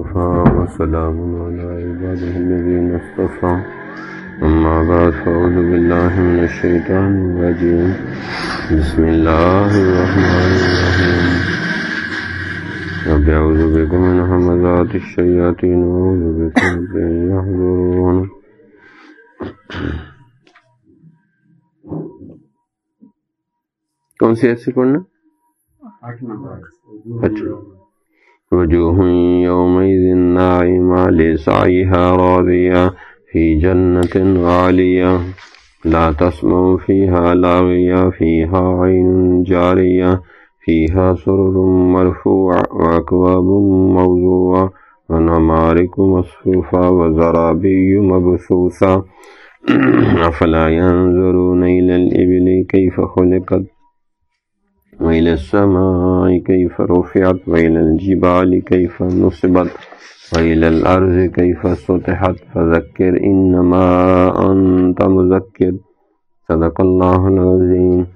وسلام على عباده الذين اصطفى. أما بعد فأعوذ بالله من الشيطان الرجيم. بسم الله الرحمن الرحيم. رب أعوذ بك من همزات الشياطين وأعوذ بك رب أن يحضرون. کون سی ایسی پڑھنا؟ اچھا وجوه يومئذ ناعمة لسعيها راضية في جنة غالية لا تسمع فيها لاغية فيها عين جارية فيها سرر مرفوع وأكواب موضوعة ونمارك مصفوفة وزرابي مبثوثة أفلا ينظرون إلى الإبل كيف خلقت وإلى السماء كيف رفعت وإلى الجبال كيف نصبت وإلى الأرض كيف سطحت فذكر إنما أنت مذكر. صدق الله العظيم.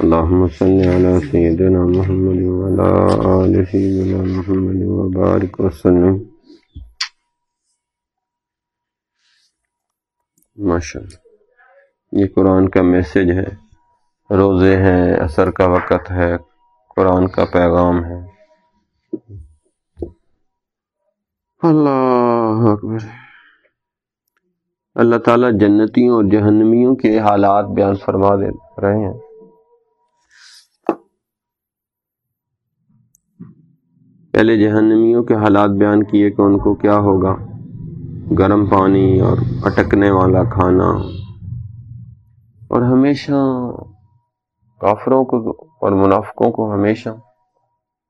اللهم صل على سيدنا محمد وعلى آل سيدنا محمد وبارك وسلم. ماشاء اللہ یہ قرآن کا میسج ہے. روزے ہیں اثر کا وقت ہے، قرآن کا پیغام ہے۔ اللہ اکبر۔ اللہ تعالیٰ جنتیوں اور جہنمیوں کے حالات بیان فرما دے رہے ہیں۔ پہلے جہنمیوں کے حالات بیان کیے کہ ان کو کیا ہوگا۔ گرم پانی اور اٹکنے والا کھانا۔ اور ہمیشہ کافروں کو اور منافقوں کو ہمیشہ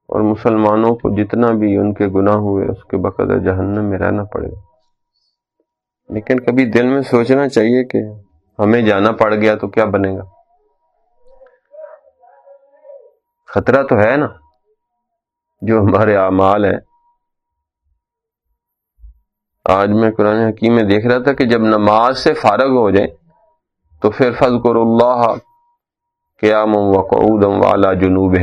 اور مسلمانوں کو جتنا بھی ان کے گناہ ہوئے اس کے بقدر جہنم میں رہنا پڑے گا۔ لیکن کبھی دل میں سوچنا چاہیے کہ ہمیں جانا پڑ گیا تو کیا بنے گا؟ خطرہ تو ہے نا جو ہمارے اعمال ہیں۔ آج میں قرآن حکیم میں دیکھ رہا تھا کہ جب نماز سے فارغ ہو جائیں تو پھر فض اللہ قیام وقعود والا جنوب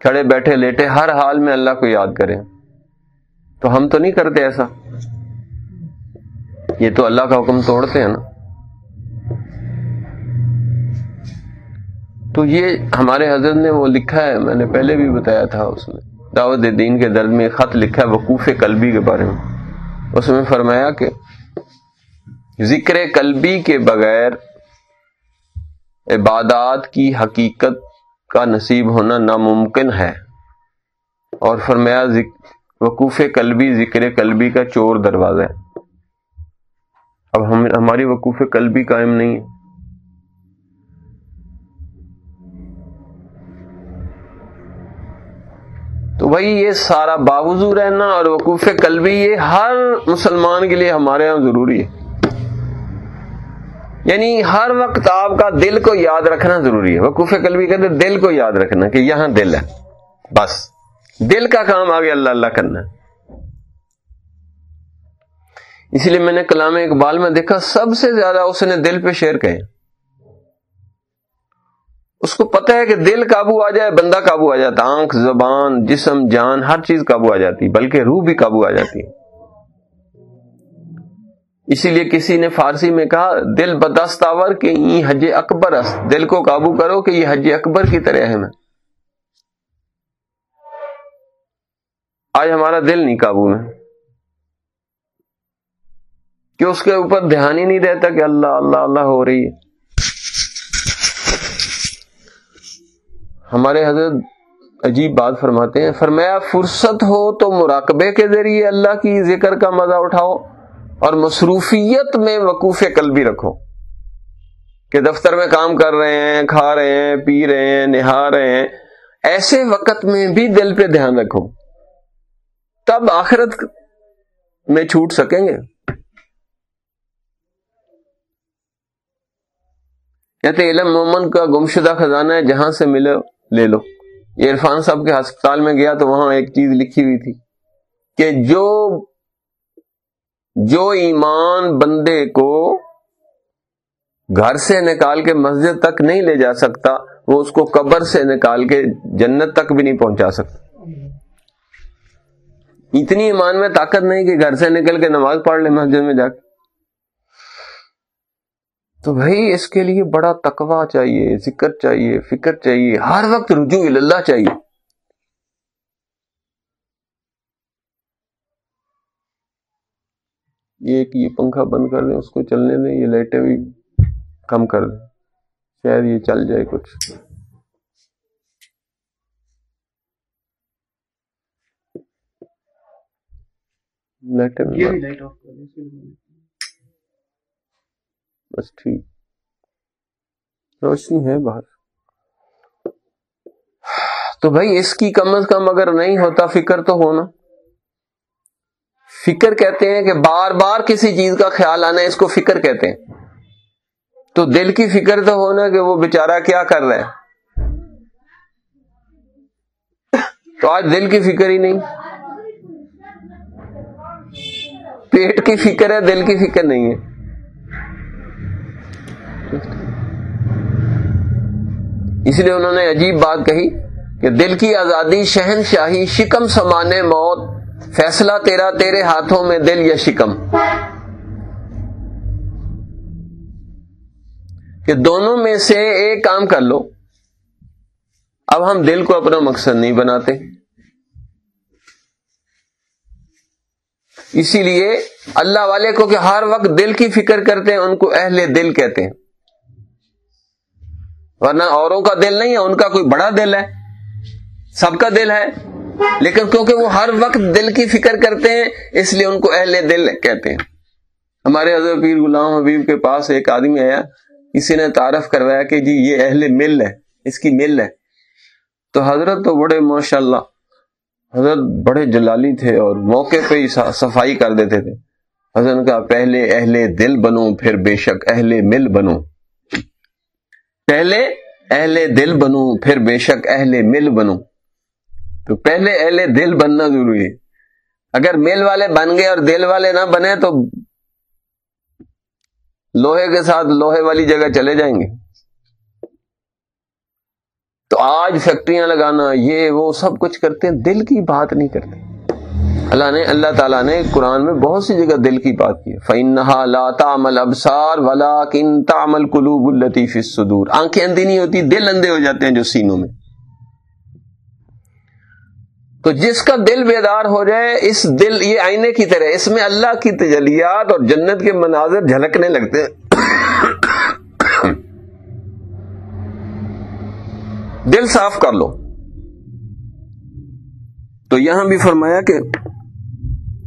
کھڑے بیٹھے لیٹے، ہر حال میں اللہ کو یاد کریں۔ تو ہم تو نہیں کرتے ایسا۔ یہ تو اللہ کا حکم توڑتے ہیں نا۔ تو یہ ہمارے حضرت نے وہ لکھا ہے، میں نے پہلے بھی بتایا تھا اس میں۔ دعوت دین کے درد میں خط لکھا ہے وقوف قلبی کے بارے میں۔ اس میں فرمایا کہ ذکر قلبی کے بغیر عبادات کی حقیقت کا نصیب ہونا ناممکن ہے۔ اور فرمایا وقوف قلبی، ذکر قلبی کا چور دروازہ ہے۔ اب ہم، ہماری وقوف قلبی قائم نہیں ہے۔ تو بھائی، یہ سارا باوضو رہنا اور وقوف قلبی، یہ ہر مسلمان کے لیے ہمارے یہاں ضروری ہے۔ یعنی ہر وقت آپ کا دل کو یاد رکھنا ضروری ہے۔ وقوف قلبی کہتے دل کو یاد رکھنا کہ یہاں دل ہے۔ بس۔ دل کا کام آگے اللہ اللہ کرنا۔ ہے اس لیے میں نے کلام اقبال میں دیکھا، سب سے زیادہ اس نے دل پہ شیر کہے۔ اس کو پتہ ہے کہ دل قابو آ جائے، بندہ قابو آ جاتا۔ آنکھ، زبان، جسم، جان، ہر چیز قابو آ جاتی، بلکہ روح بھی قابو آ جاتی۔ ہے اسی لیے کسی نے فارسی میں کہا، دل بدستاور کہ یہ حج اکبر است۔ دل کو قابو کرو کہ یہ حج اکبر کی طرح اہم ہے آج ہمارا دل نہیں قابو میں کہ اس کے اوپر دھیان ہی نہیں رہتا کہ اللہ اللہ اللہ ہو رہی ہے۔ ہمارے حضرت عجیب بات فرماتے ہیں، فرمایا، فرصت ہو تو مراقبے کے ذریعے اللہ کی ذکر کا مزہ اٹھاؤ۔ اور مصروفیت میں وقوف قلبی رکھو کہ دفتر میں کام کر رہے ہیں، کھا رہے ہیں، پی رہے ہیں، نہا رہے ہیں۔ ایسے وقت میں بھی دل پہ دھیان رکھو۔ تب آخرت میں چھوٹ سکیں گے۔ کہتے علم مومن کا گمشدہ خزانہ ہے، جہاں سے ملے لے لو۔ یہ عرفان صاحب کے ہسپتال میں گیا تو وہاں ایک چیز لکھی ہوئی تھی کہ جو جو ایمان بندے کو گھر سے نکال کے مسجد تک نہیں لے جا سکتا، وہ اس کو قبر سے نکال کے جنت تک بھی نہیں پہنچا سکتا۔ اتنی ایمان میں طاقت نہیں کہ گھر سے نکل کے نماز پڑھ لے مسجد میں جا کے۔ تو بھائی، اس کے لیے بڑا تقوا چاہیے، ذکر چاہیے، فکر چاہیے، ہر وقت رجوع اللہ چاہیے۔ یہ کہ یہ پنکھا بند کر دیں اس کو چلنے دیں یہ لائٹیں بھی کم کر دیں۔ شاید یہ چل جائے کچھ۔ لائٹیں بس ٹھیک۔ روشنی ہے باہر۔ تو بھائی اس کی کم از کم اگر نہیں ہوتا فکر تو ہونا۔ فکر کہتے ہیں کہ بار بار کسی چیز کا خیال آنا اس کو فکر کہتے ہیں۔ تو دل کی فکر تو ہونا کہ وہ بےچارا کیا کر رہا ہے۔ تو آج دل کی فکر ہی نہیں۔ پیٹ کی فکر ہے، دل کی فکر نہیں ہے۔ اس لیے انہوں نے عجیب بات کہی کہ دل کی آزادی شہن شاہی شکم، سمانے، موت فیصلہ تیرا تیرے ہاتھوں میں دل یا شکم۔ کہ دونوں میں سے ایک کام کر لو۔ اب ہم دل کو اپنا مقصد نہیں بناتے۔ اسی لیے اللہ والے کو کہ ہر وقت دل کی فکر کرتے ہیں، ان کو اہل دل کہتے ہیں۔ ورنہ اوروں کا دل نہیں ہے، ان کا کوئی بڑا دل ہے۔ سب کا دل ہے۔ لیکن کیونکہ وہ ہر وقت دل کی فکر کرتے ہیں، اس لیے ان کو اہل دل کہتے ہیں۔ ہمارے حضرت پیر غلام حبیب کے پاس ایک آدمی آیا، کسی نے تعارف کروایا کہ جی یہ اہل مل ہے، اس کی مل ہے۔ تو حضرت تو بڑے ماشاء اللہ حضرت بڑے جلالی تھے اور موقع پہ ہی صفائی کر دیتے تھے۔ حضرت کا پہلے اہل دل بنو، پھر بے شک اہل مل بنو۔ پہلے اہل دل بنو، پھر بے شک اہل مل بنو۔ تو پہلے اہل دل بننا ضروری ہے۔ اگر میل والے بن گئے اور دل والے نہ بنے تو لوہے کے ساتھ لوہے والی جگہ چلے جائیں گے۔ تو آج فیکٹریاں لگانا، یہ، وہ سب کچھ کرتے ہیں، دل کی بات نہیں کرتے۔ اللہ نے، اللہ تعالیٰ نے قرآن میں بہت سی جگہ دل کی بات کی فنحا لاتا ابسار ولا کن تامل کلوب الطیف صدور آنکھیں اندھی نہیں ہوتی، دل اندھے ہو جاتے ہیں جو سینوں میں۔ تو جس کا دل بیدار ہو جائے، اس دل، یہ آئینے کی طرح، اس میں اللہ کی تجلیات اور جنت کے مناظر جھلکنے لگتے ہیں۔ دل صاف کر لو۔ تو یہاں بھی فرمایا کہ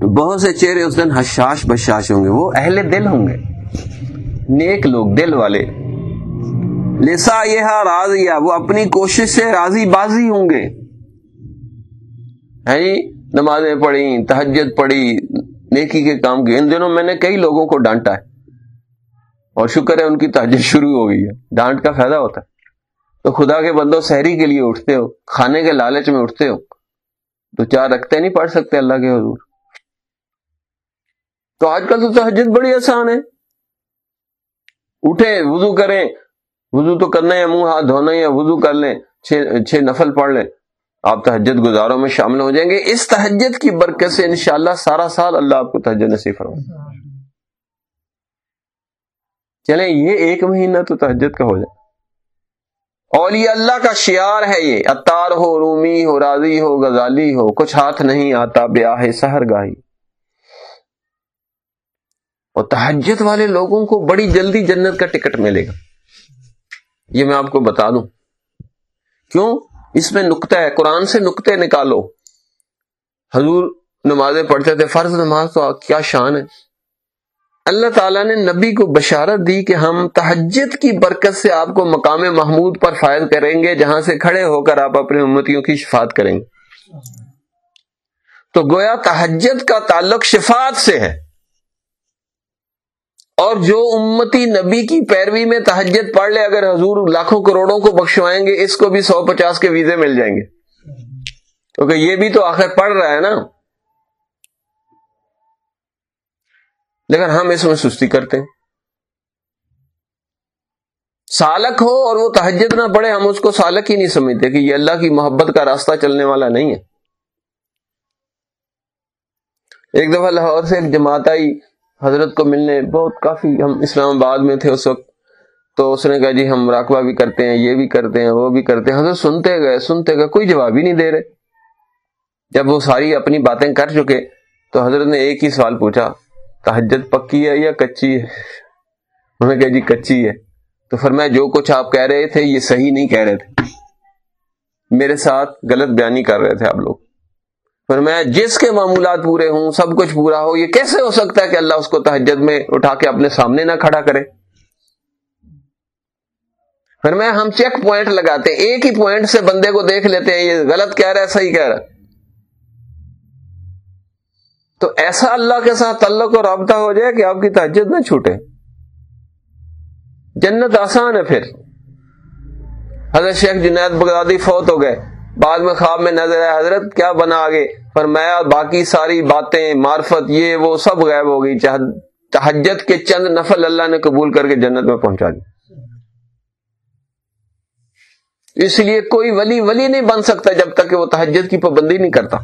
بہت سے چہرے اس دن حشاش بشاش ہوں گے، وہ اہل دل ہوں گے۔ نیک لوگ، دل والے۔ لسا یہ راضیا وہ اپنی کوشش سے راضی بازی ہوں گے۔ ہے جی؟ نمازیں پڑھی تہجد پڑھی، نیکی کے کام کی ان دنوں میں نے کئی لوگوں کو ڈانٹا ہے۔ اور شکر ہے ان کی تہجد شروع ہو گئی ہے۔ ڈانٹ کا فائدہ ہوتا ہے۔ تو خدا کے بندو، سحری کے لیے اٹھتے ہو، کھانے کے لالچ میں اٹھتے ہو۔ تو چار رکھتے نہیں، پڑھ سکتے اللہ کے حضور۔ تو آج کل تو تہجد بڑی آسان ہے۔ اٹھے وضو کریں۔ وضو تو کرنا ہے، منہ ہاتھ دھونا یا وضو کر لیں چھ نفل پڑھ لیں۔ آپ تہجد گزاروں میں شامل ہو جائیں گے۔ اس تہجد کی برکت سے انشاءاللہ سارا سال اللہ آپ کو تہجد نصیب فرما چلیں، یہ ایک مہینہ تو تہجد کا ہو جائے۔ اولیاء اللہ کا شیار ہے یہ اتار ہو، رومی ہو، راضی ہو، غزالی ہو، کچھ ہاتھ نہیں آتا، بیاہ سہر گاہی۔ اور تحجت والے لوگوں کو بڑی جلدی جنت کا ٹکٹ ملے گا۔ یہ میں آپ کو بتا دوں۔ کیوں؟ اس میں نقطہ ہے، قرآن سے نقطے نکالو۔ حضور نمازیں پڑھتے تھے، فرض نماز تو کیا شان ہے۔ اللہ تعالیٰ نے نبی کو بشارت دی کہ ہم تحجد کی برکت سے آپ کو مقام محمود پر فائد کریں گے، جہاں سے کھڑے ہو کر آپ اپنی امتیوں کی شفات کریں گے۔ تو گویا تحجد کا تعلق شفات سے ہے۔ اور جو امتی نبی کی پیروی میں تحجد پڑھ لے، اگر حضور لاکھوں کروڑوں کو بخشوائیں گے، اس کو بھی سو پچاس کے ویزے مل جائیں گے۔ کیونکہ یہ بھی تو آخر پڑھ رہا ہے نا۔ لیکن ہم اس میں سستی کرتے ہیں۔ سالک ہو اور وہ تحجد نہ پڑے ہم اس کو سالک ہی نہیں سمجھتے کہ یہ اللہ کی محبت کا راستہ چلنے والا نہیں ہے۔ ایک دفعہ لاہور سے ایک جماعت آئی حضرت کو ملنے بہت کافی ہم اسلام آباد میں تھے اس وقت، تو اس نے کہا جی ہم مراقبہ بھی کرتے ہیں، یہ بھی کرتے ہیں، وہ بھی کرتے ہیں۔ حضرت سنتے گئے سنتے گئے، کوئی جواب ہی نہیں دے رہے۔ جب وہ ساری اپنی باتیں کر چکے، تو حضرت نے ایک ہی سوال پوچھا تحجت پکی ہے یا کچی ہے؟ انہوں نے کہا جی کچی ہے۔ تو فرمایا جو کچھ آپ کہہ رہے تھے، یہ صحیح نہیں کہہ رہے تھے۔ میرے ساتھ غلط بیانی کر رہے تھے آپ لوگ۔ فرمایا، جس کے معمولات پورے ہوں، سب کچھ پورا ہو، یہ کیسے ہو سکتا ہے کہ اللہ اس کو تحجد میں اٹھا کے اپنے سامنے نہ کھڑا کرے؟ فرمایا، ہم چیک پوائنٹ لگاتے ہیں، ایک ہی پوائنٹ سے بندے کو دیکھ لیتے ہیں، یہ غلط کہہ رہا ہے، صحیح کہہ رہا ہے۔ تو ایسا اللہ کے ساتھ تعلق و رابطہ ہو جائے کہ آپ کی تحجد نہ چھوٹے۔ جنت آسان ہے پھر۔ حضرت شیخ جنید بغدادی فوت ہو گئے۔ بعد میں خواب میں نظر آئے، حضرت کیا بنا آگے؟ پر میں باقی ساری باتیں، معرفت، یہ وہ سب غائب ہو گئی تحجت کے چند نفل اللہ نے قبول کر کے جنت میں پہنچا دی۔ اس لیے کوئی ولی ولی نہیں بن سکتا جب تک کہ وہ تحجت کی پابندی نہیں کرتا۔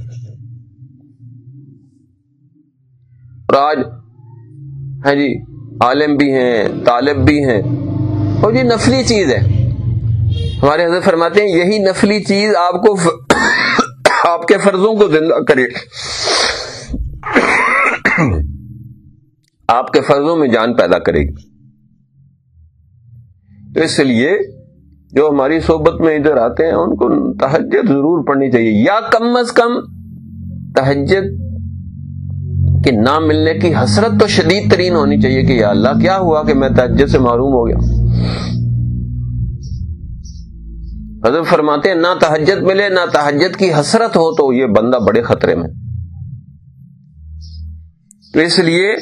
اور آج ہاں جی عالم بھی ہیں، طالب بھی ہیں۔ اور یہ نفلی چیز ہے۔ ہمارے حضرت فرماتے ہیں، یہی نفلی چیز آپ کو آپ کے فرضوں کو زندہ کرے آپ کے فرضوں میں جان پیدا کرے۔ گی تو اس لیے جو ہماری صحبت میں ادھر آتے ہیں، ان کو تہجد ضرور پڑھنی چاہیے۔ یا کم از کم تہجد کے نہ ملنے کی حسرت تو شدید ترین ہونی چاہیے کہ یا اللہ، کیا ہوا کہ میں تہجد سے معروم ہو گیا؟ حضرت فرماتے ہیں، نہ تہجد ملے، نہ تہجد کی حسرت ہو تو یہ بندہ بڑے خطرے میں تو اس لیے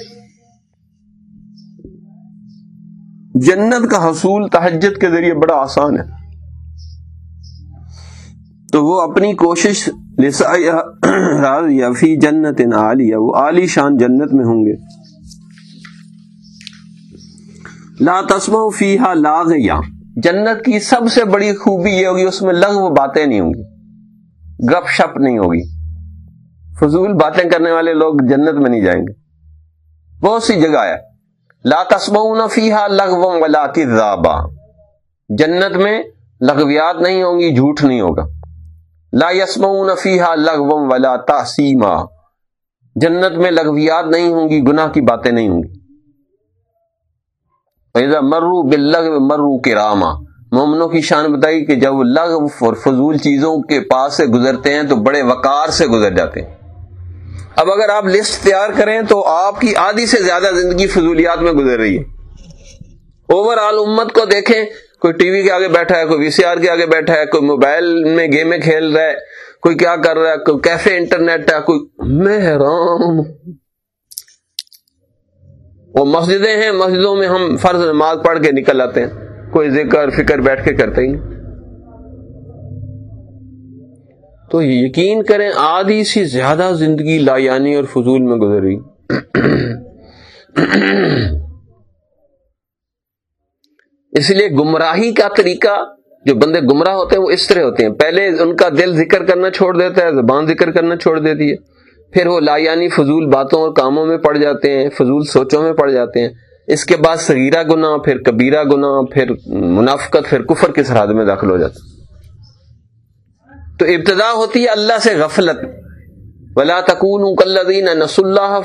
جنت کا حصول تہجد کے ذریعے بڑا آسان ہے۔ تو وہ اپنی کوشش یا فی جنت عالیہ، وہ عالی شان جنت میں ہوں گے۔ لا تسم فیحا لاغ یا جنت کی سب سے بڑی خوبی یہ ہوگی، اس میں لغو باتیں نہیں ہوں گی۔ گپ شپ نہیں ہوگی۔ فضول باتیں کرنے والے لوگ جنت میں نہیں جائیں گے۔ بہت سی جگہ ہے۔ لا تسم فیحا لغو ولا کذابا۔ جنت میں لغویات نہیں ہوں گی، جھوٹ نہیں ہوگا۔ لا یسمعون فیحا لغو ولا تاسیما جنت میں لغویات نہیں ہوں گی، گناہ کی باتیں نہیں ہوں گی۔ مرو بلغ مرو کے راما مومنوں کی شان بتائی کہ جب لغ اور فضول چیزوں کے پاس سے گزرتے ہیں تو بڑے وقار سے گزر جاتے ہیں۔ اب اگر آپ لسٹ تیار کریں تو آپ کی آدھی سے زیادہ زندگی فضولیات میں گزر رہی ہے۔ اوور آل امت کو دیکھیں، کوئی ٹی وی کے آگے بیٹھا ہے، کوئی وی سی آر کے آگے بیٹھا ہے، کوئی موبائل میں گیمیں کھیل رہا ہے، کوئی کیا کر رہا ہے، کوئی کیفے انٹرنیٹ ہے، کوئی محرام وہ مسجدیں ہیں، مسجدوں میں ہم فرض نماز پڑھ کے نکل آتے ہیں۔ کوئی ذکر، فکر بیٹھ کے کرتے ہی تو یقین کریں، آدھی سی زیادہ زندگی لایانی اور فضول میں گزری۔ اس لیے گمراہی کا طریقہ، جو بندے گمراہ ہوتے ہیں، وہ اس طرح ہوتے ہیں۔ پہلے ان کا دل ذکر کرنا چھوڑ دیتا ہے، زبان ذکر کرنا چھوڑ دیتی ہے۔ پھر وہ لایانی فضول باتوں اور کاموں میں پڑ جاتے ہیں، فضول سوچوں میں پڑ جاتے ہیں۔ اس کے بعد صغیرہ گنا پھر کبیرہ گنا پھر منافقت، پھر کفر کے سرحد میں داخل ہو جاتا تو ابتدا ہوتی ہے اللہ سے غفلت۔ ولا تکون نس اللہ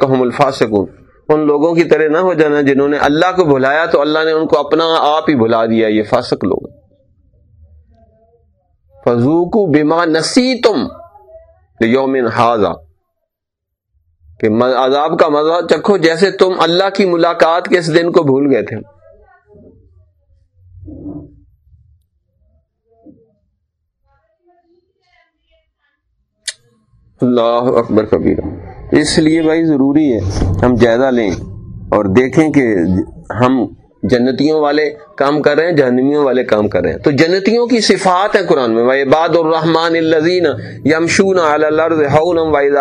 الفاسقون۔ ان لوگوں کی طرح نہ ہو جانا جنہوں نے اللہ کو بھلایا، تو اللہ نے ان کو اپنا آپ ہی بھلا دیا، یہ فاسق لوگ۔ فضوکو بما نسی تم یومن حاضہ کہ عذاب کا مزہ چکھو جیسے تم اللہ کی ملاقات کے اس دن کو بھول گئے تھے۔ اللہ اکبر کبیر اس لیے بھائی ضروری ہے ہم جائزہ لیں اور دیکھیں کہ ہم جنتیوں والے کام کر رہے ہیں، جہنمیوں والے کام کر رہے ہیں۔ تو جنتیوں کی صفات ہیں قرآن میں۔ باد الرحمان الزین یمشون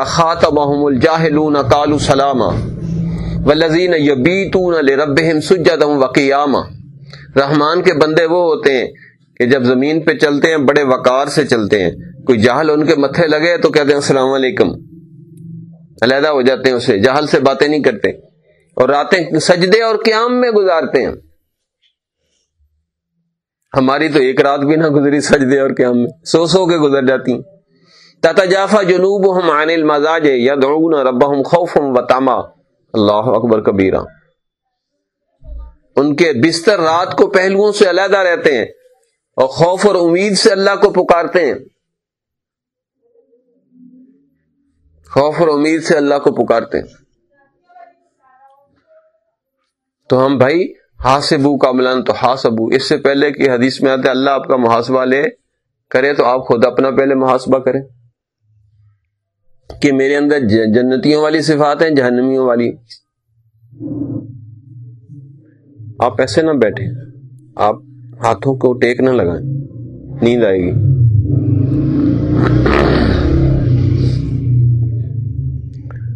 خاطبهم الجاهلون قالوا سلاما۔ والذین یبیتون لربهم سجدا وقیاما رحمان کے بندے وہ ہوتے ہیں کہ جب زمین پہ چلتے ہیں، بڑے وقار سے چلتے ہیں۔ کوئی جاہل ان کے متھے لگے تو کہتے ہیں السلام علیکم۔ علیحدہ ہو جاتے ہیں اسے، جہل سے باتیں نہیں کرتے۔ اور راتیں سجدے اور قیام میں گزارتے ہیں۔ ہماری تو ایک رات بھی نہ گزری سجدے اور قیام میں۔ سو سو کے گزر جاتی ہیں۔ تتا جافا جنوب ہم عن المزاج یا دوڑنا رب ہم خوف ہم اللہ اکبر کبیرہ۔ ان کے بستر رات کو پہلوؤں سے علیحدہ رہتے ہیں اور خوف اور امید سے اللہ کو پکارتے ہیں۔ خوف اور امید سے اللہ کو پکارتے ہیں۔ تو ہم بھائی ہاسبو کا ملان تو ہاسبو اس سے پہلے کہ حدیث میں آتے اللہ آپ کا محاسبہ لے کرے تو آپ خود اپنا پہلے محاسبہ کریں۔ کہ میرے اندر جنتیوں والی صفات ہیں، جہنمیوں والی۔ آپ ایسے نہ بیٹھے آپ ہاتھوں کو ٹیک نہ لگائیں۔ نیند آئے گی۔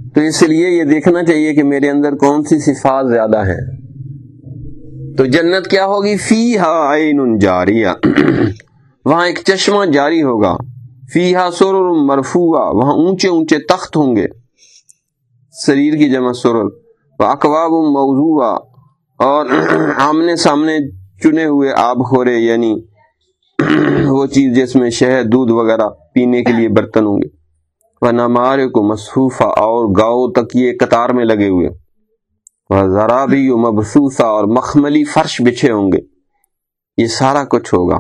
تو اس لیے یہ دیکھنا چاہیے کہ میرے اندر کون سی صفات زیادہ ہیں۔ تو جنت کیا ہوگی؟ فی ہا جاریہ۔ وہاں ایک چشمہ جاری ہوگا۔ فی ہا سر مرفوع وہاں اونچے اونچے تخت ہوں گے۔ شریر کی جمع سرل اقواب موضوع اور آمنے سامنے چنے ہوئے آب خورے یعنی وہ چیز جس میں شہد، دودھ وغیرہ پینے کے لیے برتن ہوں گے۔ وہ نمارے کو مصروفہ اور گاؤ تک یہ قطار میں لگے ہوئے۔ ذرا بھی مبسوسہ اور مخملی فرش بچھے ہوں گے۔ یہ سارا کچھ ہوگا۔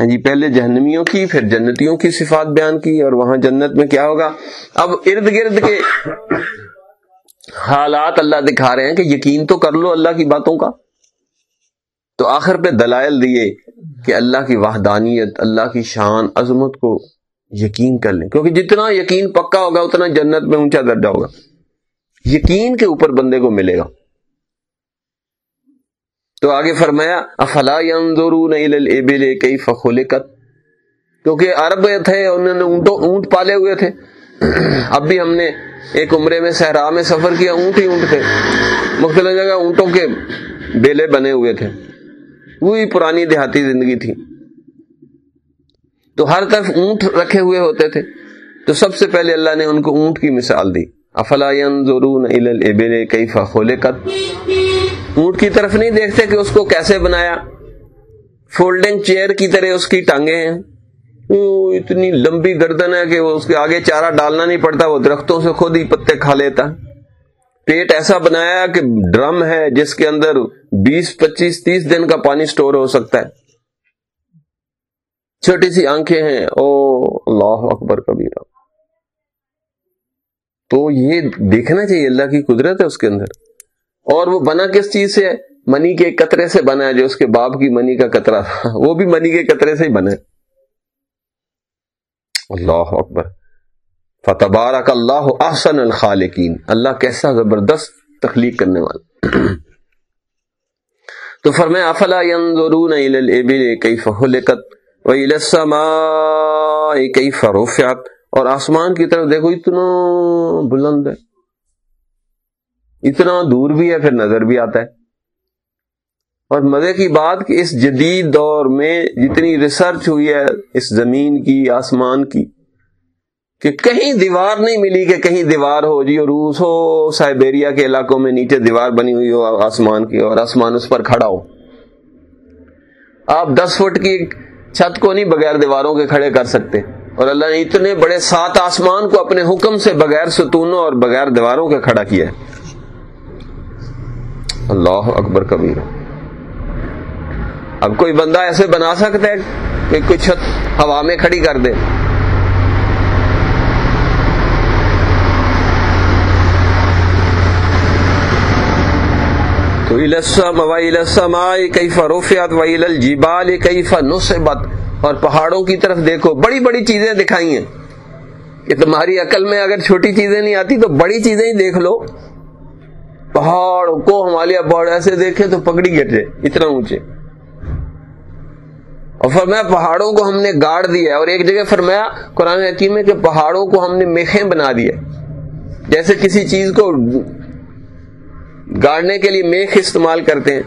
ہاں جی پہلے جہنمیوں کی، پھر جنتیوں کی صفات بیان کی اور وہاں جنت میں کیا ہوگا۔ اب ارد گرد کے حالات اللہ دکھا رہے ہیں کہ یقین تو کر لو اللہ کی باتوں کا۔ تو آخر پہ دلائل دیے کہ اللہ کی وحدانیت، اللہ کی شان، عظمت کو یقین کر لیں۔ کیونکہ جتنا یقین پکا ہوگا، اتنا جنت میں اونچا درجہ ہوگا۔ یقین کے اوپر بندے کو ملے گا۔ تو آگے فرمایا، افلا کئی فخلقت کیونکہ عرب تھے، انہوں نے اونٹوں اونٹ پالے ہوئے تھے۔ اب بھی ہم نے ایک عمرے میں صحرا میں سفر کیا، اونٹ ہی اونٹ تھے۔ مختلف جگہ اونٹوں کے بیلے بنے ہوئے تھے۔ وہی پرانی دیہاتی زندگی تھی۔ تو ہر طرف اونٹ رکھے ہوئے ہوتے تھے۔ تو سب سے پہلے اللہ نے ان کو اونٹ کی مثال دی۔ افلا ضرور کئی فخولے اونٹ کی طرف نہیں دیکھتے کہ اس کو کیسے بنایا؟ فولڈنگ چیئر کی طرح اس کی ٹانگیں ہیں۔ اتنی لمبی گردن ہے کہ وہ اس کے آگے چارہ ڈالنا نہیں پڑتا، وہ درختوں سے خود ہی پتے کھا لیتا۔ پیٹ ایسا بنایا کہ ڈرم ہے جس کے اندر بیس، پچیس، تیس دن کا پانی سٹور ہو سکتا ہے۔ چھوٹی سی آنکھیں ہیں۔ او اللہ اکبر کبیرہ۔ تو یہ دیکھنا چاہیے اللہ کی قدرت ہے اس کے اندر۔ اور وہ بنا کس چیز سے؟ منی کے قطرے سے بنا ہے، جو اس کے باپ کی منی کا قطرہ تھا۔ وہ بھی منی کے قطرے سے ہی بنا ہے۔ اللہ اکبر۔ فتبارک اللہ احسن الخالقین۔ اللہ کیسا زبردست تخلیق کرنے والا۔ تو فرمایا، افلا ينظرون الى الابل كيف خلقت والى السماء كيف رفعت؟ اور آسمان کی طرف دیکھو، اتنا بلند ہے۔ اتنا دور بھی ہے، پھر نظر بھی آتا ہے۔ اور مزے کی بات کہ اس جدید دور میں جتنی ریسرچ ہوئی ہے اس زمین کی، آسمان کی، کہ کہیں دیوار نہیں ملی کہ کہیں دیوار ہو۔ جی اور روس ہو سائبیریا کے علاقوں میں نیچے دیوار بنی ہوئی ہو، آسمان کی، اور آسمان اس پر کھڑا ہو۔ آپ دس فٹ کی چھت کو نہیں بغیر دیواروں کے کھڑے کر سکتے۔ اور اللہ نے اتنے بڑے سات آسمان کو اپنے حکم سے بغیر ستونوں اور بغیر دیواروں کے کھڑا کیا ہے۔ اللہ اکبر کبیر۔ اب کوئی بندہ ایسے بنا سکتا ہے کہ کوئی چھت ہوا میں کھڑی کر دے۔ تو کئی فروفیات ویل الجبال کئی نصبت۔ اور پہاڑوں کی طرف دیکھو، بڑی بڑی چیزیں دکھائی ہیں۔ کہ تمہاری عقل میں اگر چھوٹی چیزیں نہیں آتی تو بڑی چیزیں ہی دیکھ لو۔ پہاڑ کو ہمالیہ پہاڑ ایسے دیکھے تو پکڑی گٹے اتنا اونچے۔ اور فرمایا، پہاڑوں کو ہم نے گاڑ دیا اور ایک جگہ فرمایا، قرآن حکیم میں کہ پہاڑوں کو ہم نے میخیں بنا دیا جیسے کسی چیز کو گاڑنے کے لیے میخ استعمال کرتے ہیں،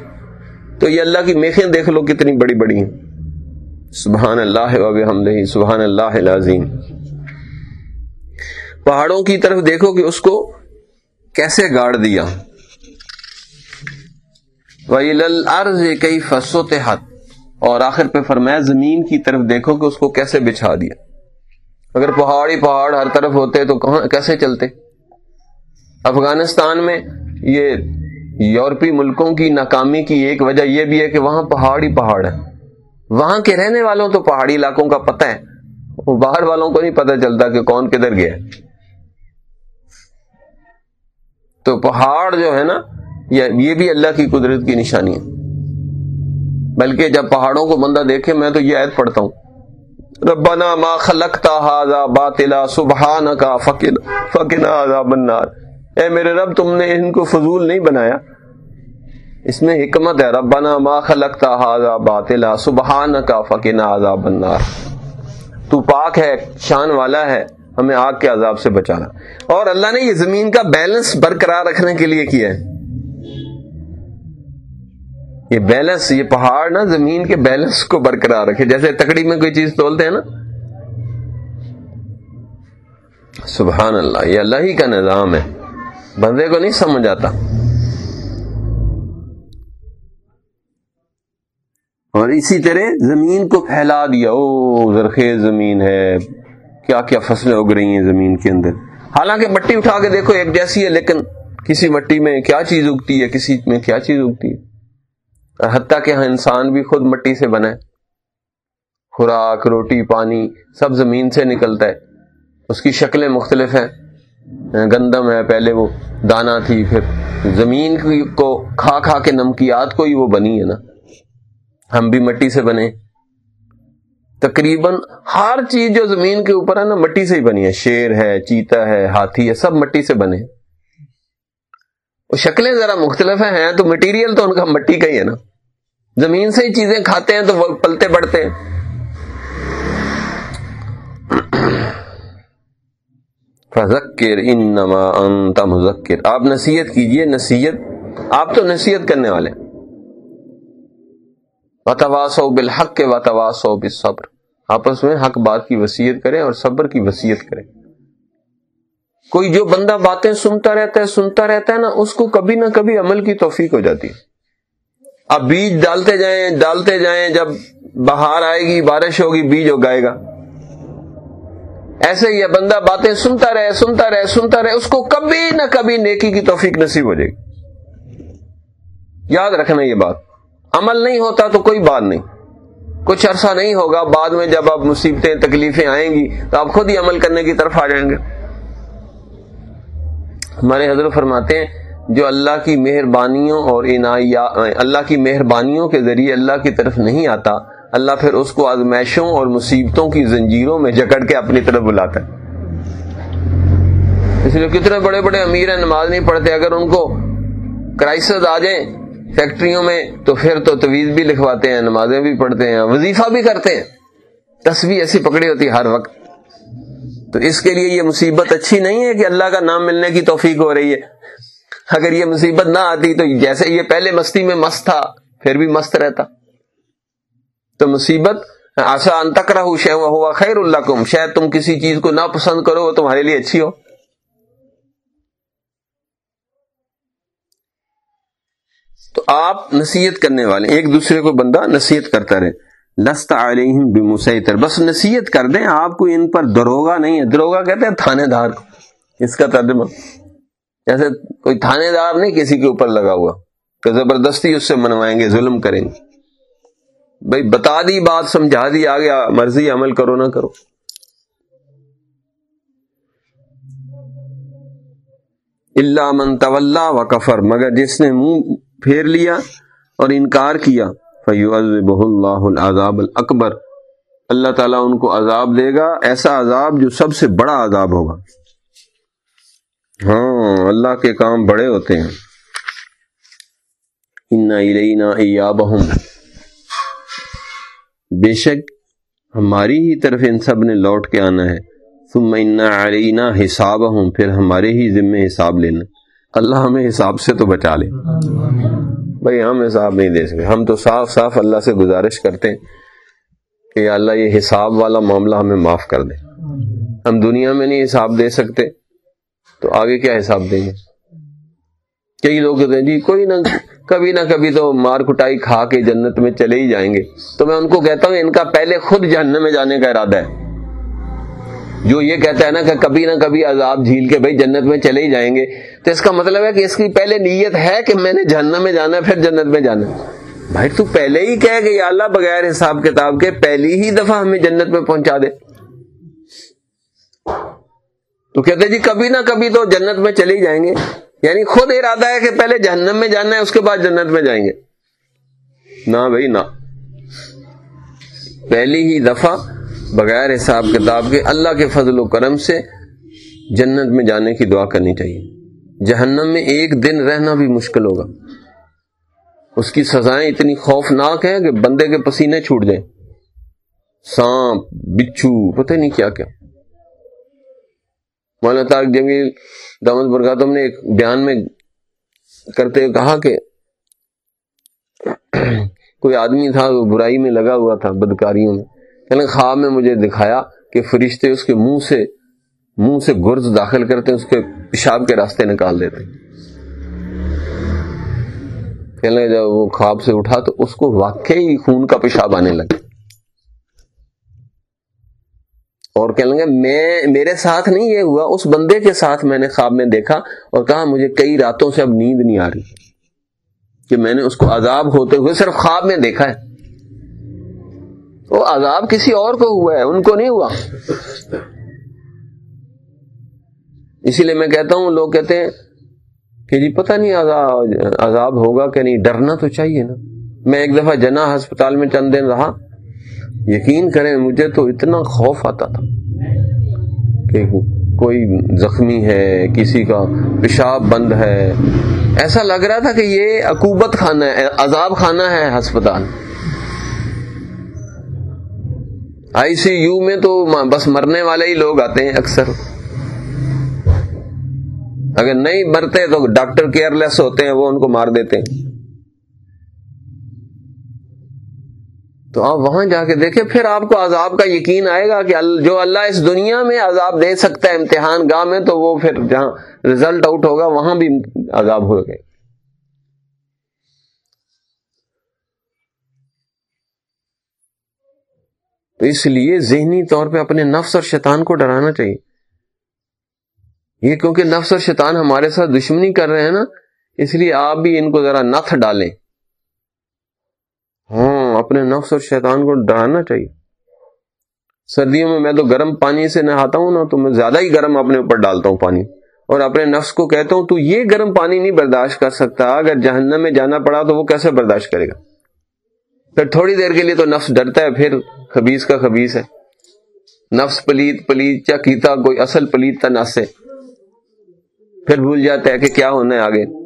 تو یہ اللہ کی میخیں دیکھ لو کتنی بڑی بڑی ہیں۔ سبحان اللہ وب سبحان اللہ العظیم۔ پہاڑوں کی طرف دیکھو کہ اس کو کیسے گاڑ دیا۔ عرض کئی فسو تحت اور آخر پہ فرمایا، زمین کی طرف دیکھو کہ اس کو کیسے بچھا دیا۔ اگر پہاڑ ہی پہاڑ ہر طرف ہوتے تو کہاں کیسے چلتے؟ افغانستان میں یہ یورپی ملکوں کی ناکامی کی ایک وجہ یہ بھی ہے کہ وہاں پہاڑ ہی پہاڑ ہے وہاں کے رہنے والوں تو پہاڑی علاقوں کا پتہ ہے۔ وہ باہر والوں کو نہیں پتہ چلتا کہ کون کدھر گیا۔ تو پہاڑ جو ہے نا، یہ بھی اللہ کی قدرت کی نشانی ہے۔ بلکہ جب پہاڑوں کو بندہ دیکھے، میں تو یہ عید پڑھتا ہوں۔ ربنا ما خلقتا هذا باطلا سبحانك فقنا عذاب النار۔ اے میرے رب، تم نے ان کو فضول نہیں بنایا۔ اس میں حکمت ہے، ربنا ما خلقتا هذا باطلا سبحانك فقنا عذاب النار۔ تو پاک ہے، شان والا ہے، ہمیں آگ کے عذاب سے بچانا۔ اور اللہ نے یہ زمین کا بیلنس برقرار رکھنے کے لیے کیا ہے۔ یہ بیلنس، یہ پہاڑ نا، زمین کے بیلنس کو برقرار رکھے۔ جیسے تکڑی میں کوئی چیز تولتے ہیں نا۔ سبحان اللہ، یہ اللہ ہی کا نظام ہے۔ بندے کو نہیں سمجھ آتا۔ اور اسی طرح زمین کو پھیلا دیا۔ او زرخیز زمین ہے۔ کیا کیا فصلیں اگ رہی ہیں زمین کے اندر۔ حالانکہ مٹی اٹھا کے دیکھو، ایک جیسی ہے، لیکن کسی مٹی میں کیا چیز اگتی ہے؟ کسی میں کیا چیز اگتی ہے؟ حتیٰ کہ ہاں، انسان بھی خود مٹی سے بنا ہے۔ خوراک، روٹی، پانی سب زمین سے نکلتا ہے۔ اس کی شکلیں مختلف ہیں۔ گندم ہے، پہلے وہ دانا تھی، پھر زمین کو کھا کھا کے نمکیات کو ہی وہ بنی ہے نا۔ ہم بھی مٹی سے بنے۔ تقریباً ہر چیز جو زمین کے اوپر ہے نا، مٹی سے ہی بنی ہے۔ شیر ہے، چیتا ہے، ہاتھی ہے، سب مٹی سے بنے۔ شکلیں ذرا مختلف ہیں تو مٹیریل تو ان کا مٹی کا ہی ہے نا۔ زمین سے ہی چیزیں کھاتے ہیں تو وہ پلتے بڑھتے ہیں۔ فذکر انما انت مذکر۔ آپ نصیحت کیجیے، نصیحت، آپ تو نصیحت کرنے والے وتواسو بالحق کے وتواسو بالصبر آپس میں حق بات کی وصیت کریں اور صبر کی وصیت کریں۔ کوئی جو بندہ باتیں سنتا رہتا ہے، سنتا رہتا ہے نا، اس کو کبھی نہ کبھی عمل کی توفیق ہو جاتی ہے۔ اب بیج ڈالتے جائیں ڈالتے جائیں، جب بہار آئے گی، بارش ہوگی، بیج اگائے گا۔ ایسے یہ بندہ باتیں سنتا رہے سنتا رہے سنتا رہے، اس کو کبھی نہ کبھی نیکی کی توفیق نصیب ہو جائے گی۔ یاد رکھنا یہ بات۔ عمل نہیں ہوتا تو کوئی بات نہیں۔ کچھ عرصہ نہیں ہوگا، بعد میں جب اب مصیبتیں، تکلیفیں آئیں گی تو آپ خود ہی عمل کرنے کی طرف آ جائیں گے۔ ہمارے حضرت فرماتے ہیں، جو اللہ کی مہربانیوں اور اللہ کی مہربانیوں کے ذریعے اللہ کی طرف نہیں آتا، اللہ پھر اس کو آزمائشوں اور مصیبتوں کی زنجیروں میں جکڑ کے اپنی طرف بلاتا ہے۔ اس لیے کتنے بڑے بڑے امیر ہیں، نماز نہیں پڑھتے، اگر ان کو کرائسس آ جائیں فیکٹریوں میں تو پھر تو طویز بھی لکھواتے ہیں، نمازیں بھی پڑھتے ہیں، وظیفہ بھی کرتے ہیں۔ تصویر ایسی پکڑی ہوتی ہے ہر وقت۔ تو اس کے لیے یہ مصیبت اچھی نہیں ہے کہ اللہ کا نام ملنے کی توفیق ہو رہی ہے۔ اگر یہ مصیبت نہ آتی تو جیسے یہ پہلے مستی میں مست تھا، پھر بھی مست رہتا۔ تو مصیبت آسا انتک رہو شہ ہوا خیر اللہ کم شاید تم کسی چیز کو نہ پسند کرو، وہ تمہارے لیے اچھی ہو۔ تو آپ نصیحت کرنے والے ایک دوسرے کو بندہ نصیحت کرتا رہے۔ لست علیہم بمسیطر۔ بس نصیحت کر دیں، آپ کو ان پر دروگا نہیں ہے۔ دروگا کہتے ہیں تھانے دار کو۔ اس کا ترجمہ۔ جیسے کوئی تھانے دار نہیں، کسی کے اوپر لگا ہوا۔ کہ زبردستی اس سے منوائیں گے، ظلم کریں گے۔ بھائی، بتا دی بات، سمجھا دی، آگے مرضی عمل کرو نہ کرو۔ اللہ من طول و کفر مگر جس نے منہ پھیر لیا اور انکار کیا۔ فیو اللہ العذاب الاکبر اللہ تعالیٰ ان کو عذاب دے گا، ایسا عذاب جو سب سے بڑا عذاب ہوگا۔ ہاں اللہ کے کام بڑے ہوتے ہیں۔ بے شک ہماری ہی طرف ان سب نے لوٹ کے آنا ہے۔ ثم علینا حساب ہوں پھر ہمارے ہی ذمے حساب لینا۔ اللہ ہمیں حساب سے تو بچا لے۔ بھائی ہم حساب نہیں دے سکتے۔ ہم تو صاف صاف اللہ سے گزارش کرتے ہیں کہ اللہ یہ حساب والا معاملہ ہمیں معاف کر دے۔ ہم دنیا میں نہیں حساب دے سکتے، تو آگے کیا حساب دیں گے؟ کئی لوگ کہتے ہیں جی کوئی نہ، کبھی نہ کبھی تو مار کٹائی کھا کے جنت میں چلے ہی جائیں گے۔ تو میں ان کو کہتا ہوں، ان کا پہلے خود جہنم میں جانے کا ارادہ ہے۔ جو یہ کہتا ہے نا کہ کبھی نہ کبھی عذاب جھیل کے بھائی جنت میں چلے ہی جائیں گے۔ تو اس کا مطلب ہے کہ اس کی پہلے نیت ہے کہ میں نے جہنم میں جانا ہے، پھر جنت میں جانا ہے۔ بھائی تو پہلے ہی کہہ کہ یا اللہ بغیر حساب کتاب کے پہلی ہی دفعہ ہمیں جنت میں پہنچا دے۔ تو کہتے جی کبھی نہ کبھی تو جنت میں چلے ہی جائیں گے۔ یعنی خود ارادہ ہے کہ پہلے جہنم میں جانا ہے، اس کے بعد جنت میں جائیں گے۔ نہ بھائی، نہ۔ پہلی ہی دفعہ بغیر حساب کتاب کے اللہ کے فضل و کرم سے جنت میں جانے کی دعا کرنی چاہیے۔ جہنم میں ایک دن رہنا بھی مشکل ہوگا۔ اس کی سزائیں اتنی خوفناک ہیں کہ بندے کے پسینے چھوٹ جائیں۔ سانپ، بچھو، پتہ نہیں کیا کیا۔ مولانا تارک جمیل دامد برکاتم نے ایک بیان میں کرتے ہوئے کہا کہ کوئی آدمی تھا وہ برائی میں لگا ہوا تھا بدکاریوں میں۔ یعنی خواب میں مجھے دکھایا کہ فرشتے اس کے منہ سے منہ سے گرز داخل کرتے، اس کے پیشاب کے راستے نکال دیتے۔ کہنے جب وہ خواب سے اٹھا تو اس کو واقعی خون کا پیشاب آنے لگا۔ اور کہنے لگے میں، میرے ساتھ نہیں یہ ہوا، اس بندے کے ساتھ میں نے خواب میں دیکھا اور کہا، مجھے کئی راتوں سے اب نیند نہیں آ رہی کہ میں نے اس کو عذاب ہوتے ہوئے صرف خواب میں دیکھا ہے۔ وہ عذاب کسی اور کو ہوا ہے، ان کو نہیں ہوا۔ اسی لیے میں کہتا ہوں، لوگ کہتے ہیں کہ جی پتہ نہیں عذاب عذاب ہوگا کہ نہیں، ڈرنا تو چاہیے نا۔ میں ایک دفعہ جنا ہسپتال میں چند دن رہا۔ یقین کریں، مجھے تو اتنا خوف آتا تھا کہ کوئی زخمی ہے، کسی کا پیشاب بند ہے۔ ایسا لگ رہا تھا کہ یہ عقوبت خانہ ہے، عذاب خانہ ہے ہسپتال۔ آئی سی یو میں تو بس مرنے والے ہی لوگ آتے ہیں اکثر۔ اگر نہیں مرتے تو ڈاکٹر کیئر لیس ہوتے ہیں، وہ ان کو مار دیتے ہیں۔ تو آپ وہاں جا کے دیکھیں، پھر آپ کو عذاب کا یقین آئے گا کہ جو اللہ اس دنیا میں عذاب دے سکتا ہے، امتحان گاہ میں، تو وہ پھر جہاں رزلٹ آؤٹ ہوگا، وہاں بھی عذاب ہو گئے۔ تو اس لیے ذہنی طور پہ اپنے نفس اور شیطان کو ڈرانا چاہیے۔ یہ کیونکہ نفس اور شیطان ہمارے ساتھ دشمنی کر رہے ہیں نا، اس لیے آپ بھی ان کو ذرا نتھ ڈالیں۔ ہاں اپنے نفس اور شیطان کو ڈرانا چاہیے۔ سردیوں میں میں تو گرم پانی سے نہاتا ہوں نا، تو میں زیادہ ہی گرم اپنے اوپر ڈالتا ہوں پانی۔ اور اپنے نفس کو کہتا ہوں، تو یہ گرم پانی نہیں برداشت کر سکتا، اگر جہنم میں جانا پڑا تو وہ کیسے برداشت کرے گا؟ پھر تھوڑی دیر کے لیے تو نفس ڈرتا ہے، پھر خبیص کا خبیص ہے۔ نفس پلیت پلیت چا کیتا، کوئی اصل پلیت تھا نس سے۔ پھر بھول جاتا ہے کہ کیا ہونا ہے آگے۔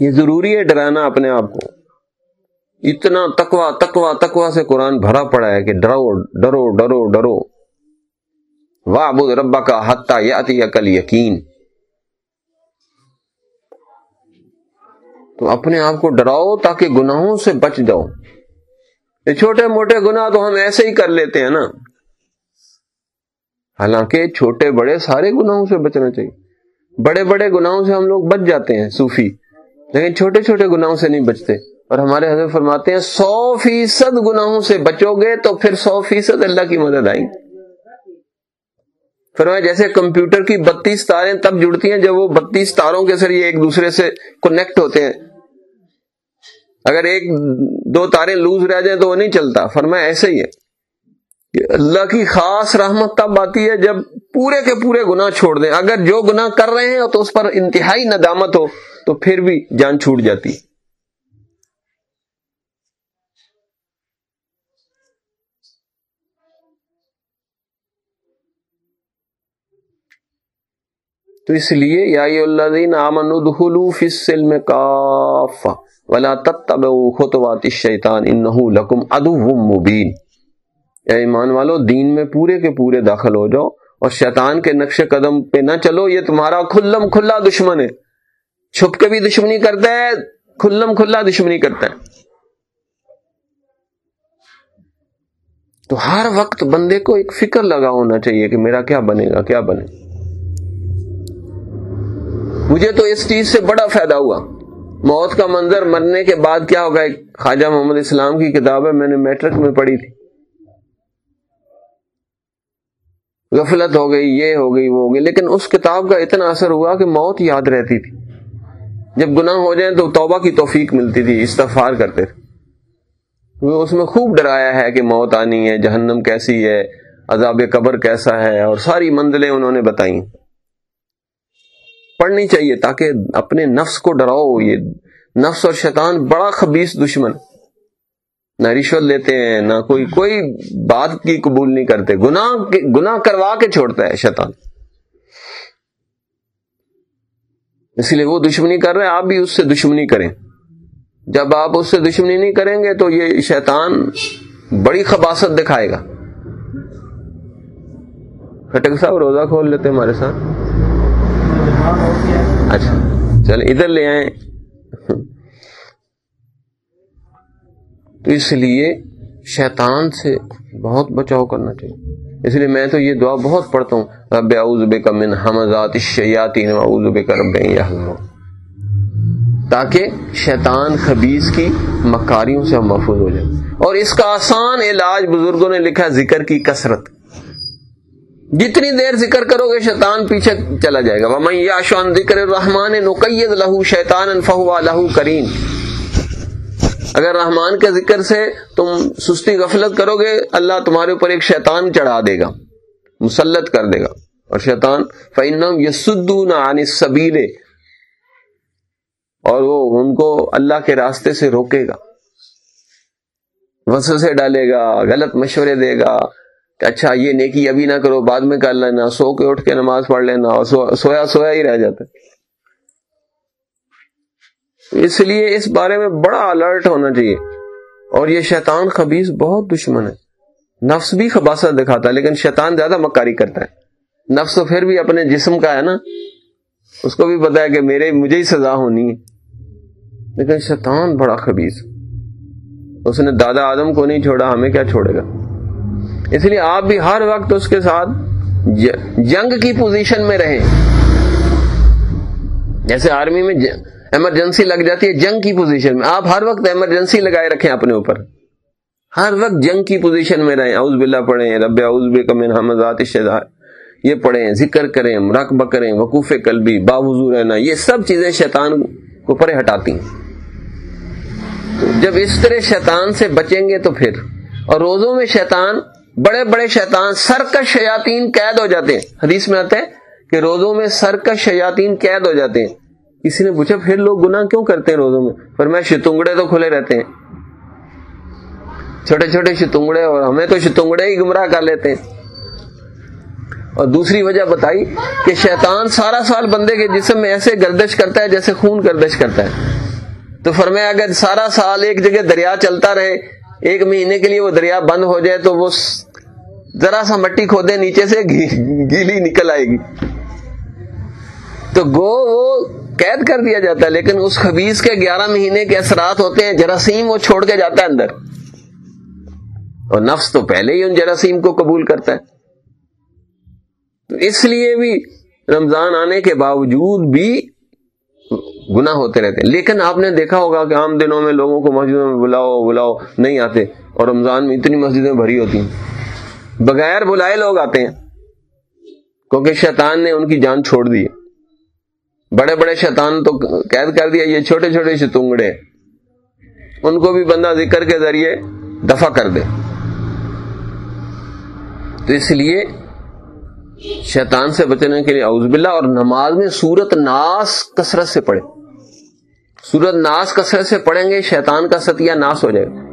یہ ضروری ہے ڈرانا اپنے آپ کو۔ اتنا تکوا تکوا تکوا سے قرآن بھرا پڑا ہے کہ ڈرو ڈرو ڈرو ڈرو۔ واہ بد ربا کا حتہ یاتی عقل یقین تو اپنے آپ کو ڈراؤ تاکہ گناہوں سے بچ جاؤ۔ یہ چھوٹے موٹے گناہ تو ہم ایسے ہی کر لیتے ہیں نا۔ حالانکہ چھوٹے بڑے سارے گناہوں سے بچنا چاہیے۔ بڑے بڑے گناہوں سے ہم لوگ بچ جاتے ہیں صوفی، لیکن چھوٹے چھوٹے گناہوں سے نہیں بچتے۔ اور ہمارے حضرت فرماتے ہیں، سو فیصد گناہوں سے بچو گے تو پھر سو فیصد اللہ کی مدد آئیں۔ گی فرمایا، جیسے کمپیوٹر کی بتیس تاریں تب جڑتی ہیں جب وہ بتیس تاروں کے ذریعے ایک دوسرے سے کنیکٹ ہوتے ہیں۔ اگر ایک دو تاریں لوز رہ جائیں تو وہ نہیں چلتا۔ فرمایا ایسے ہی ہے۔ کہ اللہ کی خاص رحمت تب آتی ہے جب پورے کے پورے گناہ چھوڑ دیں۔ اگر جو گناہ کر رہے ہیں تو اس پر انتہائی ندامت ہو تو پھر بھی جان چھوٹ جاتی۔ تو اس لیے یا الذین آمنوا دخلوا فی السلم کافہ۔ ولا تتبعوا خطوات الشیطان انه لکم عدو مبین اے ایمان والو، دین میں پورے کے پورے داخل ہو جاؤ اور شیطان کے نقش قدم پہ نہ چلو، یہ تمہارا کھلم کھلا دشمن ہے۔ چھپ کے بھی دشمنی کرتا ہے، کھلم کھلا دشمنی کرتا ہے۔ تو ہر وقت بندے کو ایک فکر لگا ہونا چاہیے کہ میرا کیا بنے گا، کیا بنے۔ مجھے تو اس چیز سے بڑا فائدہ ہوا۔ موت کا منظر مرنے کے بعد کیا ہوگا؟ ایک خواجہ محمد اسلام کی کتاب ہے، میں نے میٹرک میں پڑھی تھی۔ غفلت ہو گئی، یہ ہو گئی، وہ ہو گئی۔ لیکن اس کتاب کا اتنا اثر ہوا کہ موت یاد رہتی تھی۔ جب گناہ ہو جائیں تو توبہ کی توفیق ملتی تھی، استغفار کرتے تھے۔ اس میں خوب ڈرایا ہے کہ موت آنی ہے، جہنم کیسی ہے، عذاب قبر کیسا ہے، اور ساری منزلیں انہوں نے بتائی پڑھنی چاہیے تاکہ اپنے نفس کو ڈراؤ یہ نفس اور شیطان بڑا خبیص دشمن نہ رشوت لیتے ہیں، نہ کوئی کوئی بات کی قبول نہیں کرتے۔ گناہ گناہ کروا کے چھوڑتا ہے شیطان۔ اس لیے وہ دشمنی کر رہے ہیں، آپ بھی اس سے دشمنی کریں۔ جب آپ اس سے دشمنی نہیں کریں گے تو یہ شیطان بڑی خباست دکھائے گا۔ خٹک صاحب، روزہ کھول لیتے ہمارے ساتھ۔ اچھا۔ چل ادھر لے آئے تو اس لیے شیطان سے بہت بچاؤ کرنا چاہیے۔ اس لیے میں تو یہ دعا بہت پڑھتا ہوں۔ رب اعوذ بک من حمزات الشیاطین واعوذ بک رب یحضرون۔ تاکہ شیطان خبیز کی مکاریوں سے ہم محفوظ ہو جائیں۔ اور اس کا آسان علاج بزرگوں نے لکھا ذکر کی کثرت۔ جتنی دیر ذکر کرو گے شیطان پیچھے چلا جائے گا۔ وَمَن يَعْشُ ذِكْرِ الرَّحْمَانِ نُقَيِّدْ لَهُ شَيْطَانًا فَهُوَ لَهُ كَرِيمٌ۔ اگر رحمان کے ذکر سے تم سستی غفلت کرو گے، اللہ تمہارے اوپر ایک شیطان چڑھا دے گا، مسلط کر دے گا۔ اور شیطان فَإِنَّهُمْ يَسُدُّونَ عَنِ السَّبِيلِ۔ اور وہ ان کو اللہ کے راستے سے روکے گا۔ وسل سے ڈالے گا، غلط مشورے دے گا۔ کہ اچھا یہ نیکی ابھی نہ کرو، بعد میں کر لینا، سو کے اٹھ کے نماز پڑھ لینا، اور سویا سویا ہی رہ جاتا اس لیے اس بارے میں بڑا الرٹ ہونا چاہیے۔ اور یہ شیطان خبیص بہت دشمن ہے۔ نفس بھی خباصت دکھاتا ہے، لیکن شیطان زیادہ مکاری کرتا ہے۔ نفس تو پھر بھی اپنے جسم کا ہے نا۔ اس کو بھی پتا ہے کہ میرے، مجھے ہی سزا ہونی ہے۔ لیکن شیطان بڑا خبیص اس نے دادا آدم کو نہیں چھوڑا، ہمیں کیا چھوڑے گا؟ اس لیے آپ بھی ہر وقت اس کے ساتھ جنگ کی پوزیشن میں رہیں۔ جیسے آرمی میں ایمرجنسی لگ جاتی ہے جنگ کی پوزیشن میں۔ آپ ہر وقت ایمرجنسی لگائے رکھیں اپنے اوپر۔ ہر وقت جنگ کی پوزیشن میں رہیں۔ اوز بلّہ پڑھیں۔ رب اوز بے کمن حمزات شدار یہ پڑھیں، ذکر کریں رقب کریں، وقوف قلبی باوضو رہنا، یہ سب چیزیں شیطان کو پرے ہٹاتی ہیں۔ جب اس طرح شیطان سے بچیں گے تو پھر۔ اور روزوں میں شیطان بڑے بڑے شیطان سرکش شیاطین قید ہو جاتے ہیں۔ حدیث میں آتے ہیں کہ روزوں میں سرکش شیاطین قید ہو جاتے ہیں۔ کسی نے پوچھا، پھر لوگ گناہ کیوں کرتے ہیں روزوں میں؟ پر میں شتنگڑے تو کھلے رہتے ہیں۔ چھوٹے چھوٹے شتنگڑے اور ہمیں تو شتنگڑے ہی گمراہ کر لیتے ہیں۔ اور دوسری وجہ بتائی کہ شیطان سارا سال بندے کے جسم میں ایسے گردش کرتا ہے جیسے خون گردش کرتا ہے۔ تو فرمایا، اگر سارا سال ایک جگہ دریا چلتا رہے، ایک مہینے کے لیے وہ دریا بند ہو جائے تو وہ ذرا سا مٹی کھودے نیچے سے گیلی نکل آئے گی۔ تو گو وہ قید کر دیا جاتا ہے، لیکن اس خبیز کے گیارہ مہینے کے اثرات ہوتے ہیں، جراثیم وہ چھوڑ کے جاتا ہے اندر۔ اور نفس تو پہلے ہی ان جراثیم کو قبول کرتا ہے۔ تو اس لیے بھی رمضان آنے کے باوجود بھی گنا ہوتے رہتے ہیں۔ لیکن آپ نے دیکھا ہوگا کہ عام دنوں میں لوگوں کو مسجدوں میں بلاؤ بلاؤ نہیں آتے، اور رمضان میں اتنی مسجدیں بھری ہوتی ہیں۔ بغیر بلائے لوگ آتے ہیں۔ کیونکہ شیطان نے ان کی جان چھوڑ دی۔ بڑے بڑے شیطان تو قید کر دیا، یہ چھوٹے چھوٹے شتونگڑے ان کو بھی بندہ ذکر کے ذریعے دفع کر دے۔ تو اس لیے شیطان سے بچنے کے لیے اعوذ باللہ، اور نماز میں سورت ناس کثرت سے پڑھے سورت ناس کثرت سے پڑھیں گے، شیطان کا ستیہ ناس ہو جائے گا۔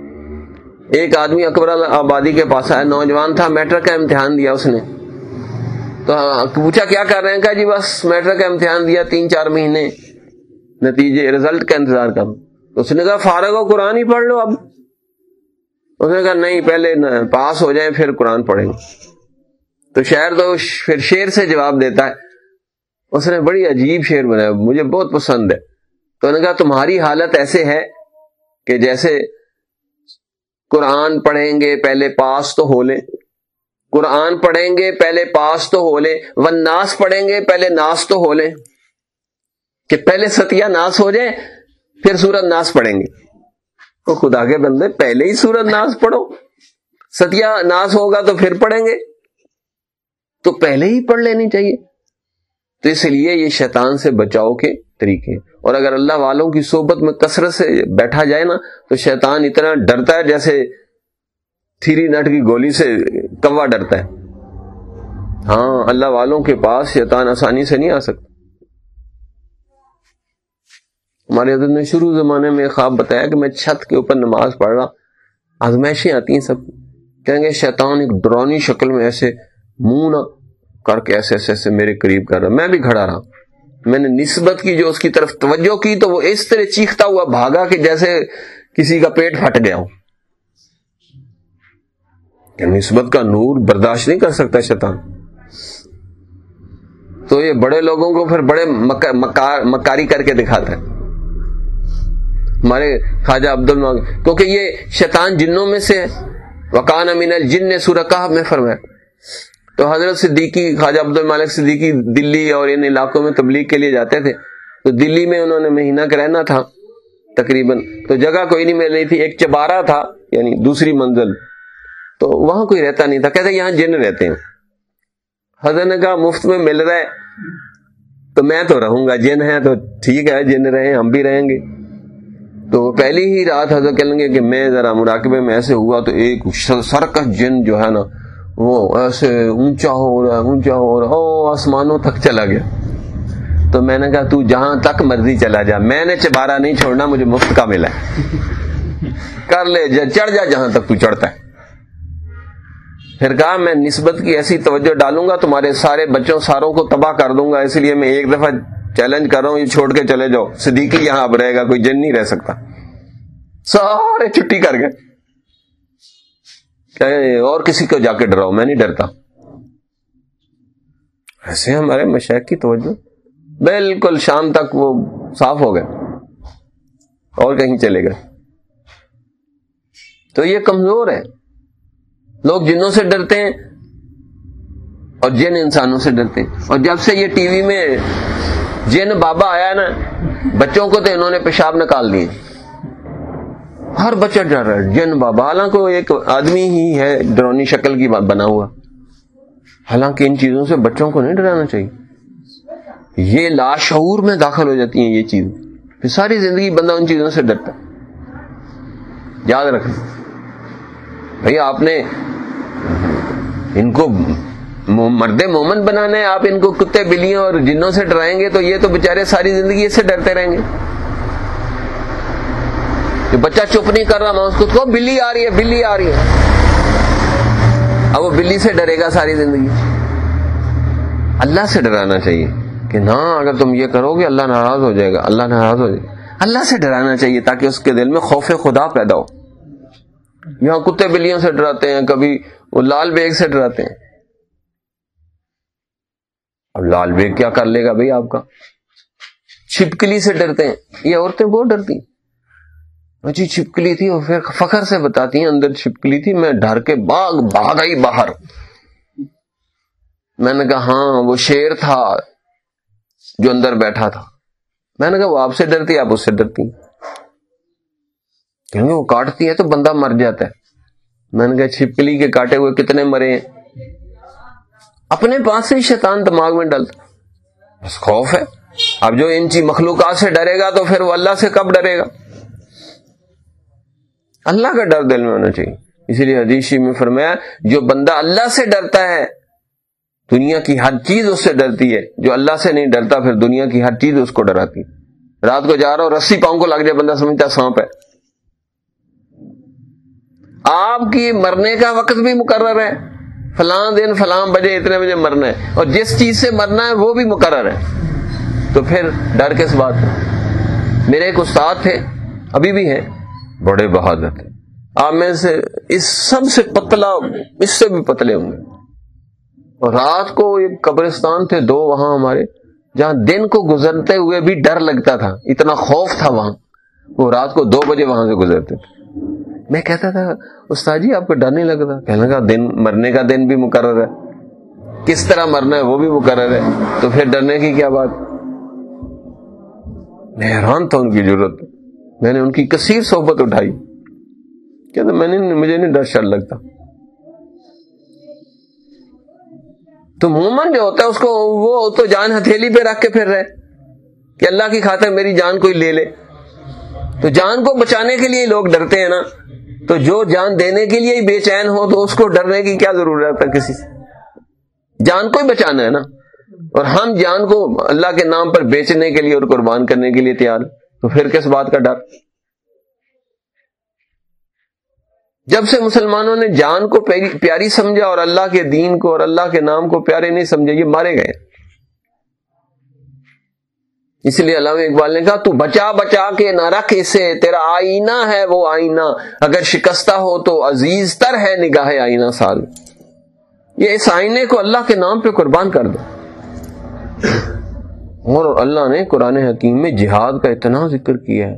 ایک آدمی اکبر آبادی کے پاس آیا، نوجوان تھا، میٹرک کا امتحان دیا اس نے۔ تو پوچھا، کیا کر رہے ہیں؟ کہ جی بس میٹرک کا امتحان دیا تین چار مہینے۔ نتیجے رزلٹ کا انتظار کر۔ اس نے کہا، فارغ ہو، قرآن ہی پڑھ لو اب۔ اس نے کہا، نہیں، پہلے پاس ہو جائیں، پھر قرآن پڑھیں۔ گے تو شاعر تو پھر شیر سے جواب دیتا ہے۔ اس نے بڑی عجیب شعر بنایا، مجھے بہت پسند ہے۔ تو نے کہا، تمہاری حالت ایسے ہے کہ جیسے قرآن پڑھیں گے، پہلے پاس تو ہو لیں۔ قرآن پڑھیں گے، پہلے پاس تو ہو لیں۔ ون ناس پڑھیں گے، پہلے ناس تو ہو لیں۔ کہ پہلے ستیا ناس ہو جائے پھر سورت ناس پڑھیں گے۔ تو خدا کے بندے، پہلے ہی سورت ناس پڑھو۔ ستیا ناس ہوگا تو پھر پڑھیں گے۔ تو پہلے ہی پڑھ لینی چاہیے۔ تو اس لیے یہ شیطان سے بچاؤ کے طریقے اور اگر اللہ والوں کی صحبت میں کثرت سے بیٹھا جائے نا، تو شیطان اتنا ڈرتا ہے جیسے تھری نٹ کی گولی سے کوا ڈرتا ہے۔ ہاں اللہ والوں کے پاس شیطان آسانی سے نہیں آ سکتا۔ ہمارے حضرت نے شروع زمانے میں خواب بتایا کہ میں چھت کے اوپر نماز پڑھ رہا آزمائشیں آتی ہیں سب۔ کہیں گے، شیطان ایک ڈرونی شکل میں ایسے منہ نہ کر کے ایسے ایسے ایسے میرے قریب کر رہا میں بھی کھڑا رہا میں نے نسبت کی جو اس کی طرف توجہ کی تو وہ اس طرح چیختا ہوا بھاگا کہ جیسے کسی کا پیٹ پھٹ گیا ہو۔ نسبت کا نور برداشت نہیں کر سکتا شیطان۔ تو یہ بڑے لوگوں کو پھر بڑے مکاری کر کے دکھاتا ہے۔ ہمارے خواجہ عبد الماغ کیونکہ یہ شیطان جنوں میں سے وکان امین الجن نے سورکا میں فرمایا۔ تو حضرت صدیقی، خواجہ عبد المالک صدیقی دلی اور ان علاقوں میں تبلیغ کے لیے جاتے تھے۔ تو دلی میں انہوں نے مہینہ کا رہنا تھا، تقریباً۔ تو جگہ کوئی نہیں مل رہی تھی، ایک چبارہ تھا یعنی دوسری منزل۔ تو وہاں کوئی رہتا نہیں تھا، کہتے یہاں جن رہتے ہیں۔ حضرت نے کہا، مفت میں مل رہا ہے۔ تو میں تو رہوں گا، جن ہے تو ٹھیک ہے، جن رہے ہم بھی رہیں گے۔ تو پہلی ہی رات حضرت کہیں گے کہ میں ذرا مراقبے میں ایسے ہوا تو ایک سرکس جن جو ہے نا وہ ایسے اونچا ہو رہا ہے، اونچا ہو رہا او آسمانوں تک چلا گیا۔ تو میں نے کہا، تو جہاں تک مرضی چلا جا۔ میں نے چبارہ نہیں چھوڑنا، مجھے مفت کا ملا ہے۔ کر لے، جا، چڑھ جا جہاں تک تو چڑھتا ہے۔ پھر کہا، میں نسبت کی ایسی توجہ ڈالوں گا، تمہارے سارے بچوں، ساروں کو تباہ کر دوں گا۔ اس لیے میں ایک دفعہ چیلنج کر رہا ہوں، یہ چھوڑ کے چلے جاؤ۔ صدیقی یہاں اب رہے گا، کوئی جن نہیں رہ سکتا۔ سارے چھٹی کر گئے۔ اور کسی کو جا کے ڈراؤ، میں نہیں ڈرتا۔ ایسے ہمارے مشیک کی توجہ۔ بالکل شام تک وہ صاف ہو گئے۔ اور کہیں چلے گئے۔ تو یہ کمزور ہے۔ لوگ جنوں سے ڈرتے ہیں اور جن انسانوں سے ڈرتے ہیں۔ اور جب سے یہ ٹی وی میں جن بابا آیا نا، بچوں کو تو انہوں نے پیشاب نکال دیے۔ ہر بچہ ڈر رہا ہے۔ جن بابا، حالانکہ وہ ایک آدمی ہی ہے ڈرونی شکل کی بنا ہوا۔ حالانکہ ان چیزوں سے بچوں کو نہیں ڈرانا چاہیے۔ یہ لاشعور میں داخل ہو جاتی ہیں یہ چیز پھر ساری زندگی بندہ ان چیزوں سے ڈرتا یاد رکھنا بھائی، آپ نے ان کو مرد مومن بنانا ہے، آپ ان کو کتے بلیوں اور جنوں سے ڈرائیں گے تو یہ تو بےچارے ساری زندگی اس سے ڈرتے رہیں گے۔ کہ بچہ چپ نہیں کر رہا، میں اس کو بلی آ رہی ہے، بلی آ رہی ہے۔ اب وہ بلی سے ڈرے گا ساری زندگی۔ اللہ سے ڈرانا چاہیے کہ نہ، اگر تم یہ کرو گے، اللہ ناراض ہو جائے گا، اللہ ناراض ہو جائے گا۔ اللہ سے ڈرانا چاہیے تاکہ اس کے دل میں خوف خدا پیدا ہو۔ یہاں کتے بلیوں سے ڈراتے ہیں، کبھی وہ لال بیگ سے ڈراتے ہیں۔ اب لال بیگ کیا کر لے گا بھائی آپ کا؟ چھپکلی سے ڈرتے ہیں۔ یہ عورتیں بہت ڈرتی جی چھپکلی تھی اور پھر فخر سے بتاتی ہیں، اندر چھپکلی تھی، میں ڈر کے باغ، بھاگ آئی باہر۔ میں نے کہا ہاں وہ شیر تھا جو اندر بیٹھا تھا۔ میں نے کہا، وہ آپ سے ڈرتی، آپ اس سے ڈرتی۔ کیونکہ وہ کاٹتی ہے تو بندہ مر جاتا ہے۔ میں نے کہا، چھپکلی کے کاٹے ہوئے کتنے مرے ہیں؟ اپنے پاس سے شیطان دماغ میں ڈالتا بس خوف ہے۔ اب جو ان چی مخلوقات سے ڈرے گا تو پھر وہ اللہ سے کب ڈرے گا؟ اللہ کا ڈر دل میں ہونا چاہیے۔ اسی لیے حدیثی میں فرمایا، جو بندہ اللہ سے ڈرتا ہے، دنیا کی ہر چیز اس سے ڈرتی ہے۔ جو اللہ سے نہیں ڈرتا، پھر دنیا کی ہر چیز اس کو ڈراتی رات کو جا رہا ہوں، رسی پاؤں کو لگ جائے، بندہ سمجھتا سانپ ہے۔ آپ کی مرنے کا وقت بھی مقرر ہے۔ فلاں دن فلاں بجے اتنے بجے مرنا ہے۔ اور جس چیز سے مرنا ہے، وہ بھی مقرر ہے۔ تو پھر ڈر کس بات میرے ایک استاد تھے، ابھی بھی ہیں۔ بڑے بہادر تھے۔ آپ میں سے اس سب سے پتلا، اس سے بھی پتلے ہوں گے۔ اور رات کو ایک قبرستان تھے، دو وہاں ہمارے، جہاں دن کو گزرتے ہوئے بھی ڈر لگتا تھا، اتنا خوف تھا وہاں۔ وہ رات کو دو بجے وہاں سے گزرتے تھے۔ میں کہتا تھا، استاد جی آپ کو ڈر نہیں لگتا کہنے کا دن، مرنے کا دن بھی مقرر ہے۔ کس طرح مرنا ہے، وہ بھی مقرر ہے۔ تو پھر ڈرنے کی کیا بات؟ میں حیران تھا ان کی ضرورت۔ میں نے ان کی کثیر صحبت اٹھائی۔ کہتے میں نے مجھے نہیں ڈر شر لگتا۔ تو مومن جو ہوتا ہے، اس کو وہ تو جان ہتھیلی پہ رکھ کے پھر رہے، کہ اللہ کی خاطر میری جان کوئی لے لے۔ تو جان کو بچانے کے لیے لوگ ڈرتے ہیں نا، تو جو جان دینے کے لیے ہی بے چین ہو، تو اس کو ڈرنے کی کیا ضرورت ہے کسی سے؟ جان کو ہی بچانا ہے نا۔ اور ہم جان کو اللہ کے نام پر بیچنے کے لیے اور قربان کرنے کے لیے تیار تو پھر کس بات کا ڈر؟ جب سے مسلمانوں نے جان کو پیاری سمجھا اور اللہ کے دین کو اور اللہ کے نام کو پیارے نہیں سمجھے، یہ مارے گئے۔ اس لیے علامہ اقبال نے کہا، تو بچا بچا کے نہ رکھ اسے، تیرا آئینہ ہے وہ آئینہ۔ اگر شکستہ ہو تو عزیز تر ہے نگاہ آئینہ سال۔ یہ اس آئینے کو اللہ کے نام پہ قربان کر دو۔ اور اللہ نے قرآن حکیم میں جہاد کا اتنا ذکر کیا ہے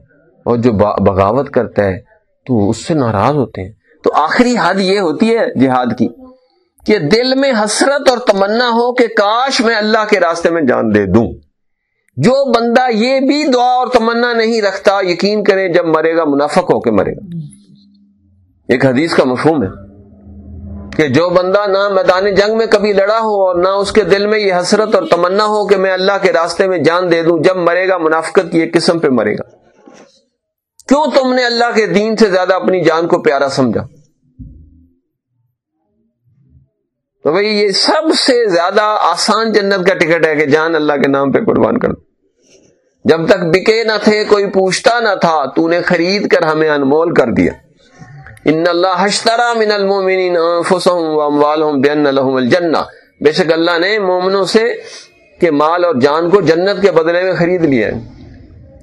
اور جو بغاوت کرتا ہے تو اس سے ناراض ہوتے ہیں۔ تو آخری حد یہ ہوتی ہے جہاد کی کہ دل میں حسرت اور تمنا ہو کہ کاش میں اللہ کے راستے میں جان دے دوں۔ جو بندہ یہ بھی دعا اور تمنا نہیں رکھتا، یقین کرے جب مرے گا، منافق ہو کے مرے گا۔ ایک حدیث کا مفہوم ہے۔ کہ جو بندہ نہ میدان جنگ میں کبھی لڑا ہو اور نہ اس کے دل میں یہ حسرت اور تمنا ہو کہ میں اللہ کے راستے میں جان دے دوں، جب مرے گا منافقت کی ایک قسم پہ مرے گا۔ کیوں تم نے اللہ کے دین سے زیادہ اپنی جان کو پیارا سمجھا؟ تو بھائی یہ سب سے زیادہ آسان جنت کا ٹکٹ ہے کہ جان اللہ کے نام پہ قربان کر دو۔ جب تک بکے نہ تھے، کوئی پوچھتا نہ تھا، تو نے خرید کر ہمیں انمول کر دیا۔ ان اللہ حشترا من المومنین انفسهم واموالهم بان لهم الجنہ بے شک اللہ نے مومنوں سے کہ مال اور جان کو جنت کے بدلے میں خرید لیا ہے۔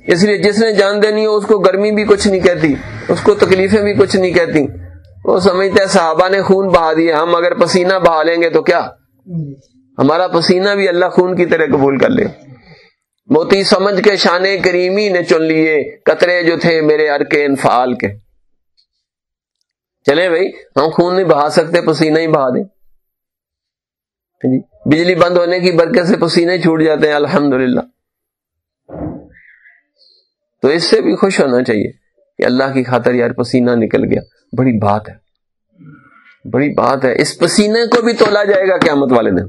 اس لیے جس نے جان دینی ہو، اس کو گرمی بھی کچھ نہیں کہتی، اس کو تکلیفیں بھی کچھ نہیں کہتی۔ وہ سمجھتے ہیں صحابہ نے خون بہا دیا، ہم اگر پسینہ بہا لیں گے تو کیا؟ ہمارا پسینہ بھی اللہ خون کی طرح قبول کر لے۔ موتی سمجھ کے شان کریمی نے چن لیے، قطرے جو تھے میرے ار کے انفعال کے۔ چلے بھائی، ہم خون نہیں بہا سکتے، پسینہ ہی بہا دیں۔ جی بجلی بند ہونے کی برکت سے پسینے چھوٹ جاتے ہیں الحمد تو اس سے بھی خوش ہونا چاہیے کہ اللہ کی خاطر یار پسینہ نکل گیا۔ بڑی بات ہے۔ بڑی بات ہے۔ اس پسینے کو بھی تولا جائے گا قیامت والے دن۔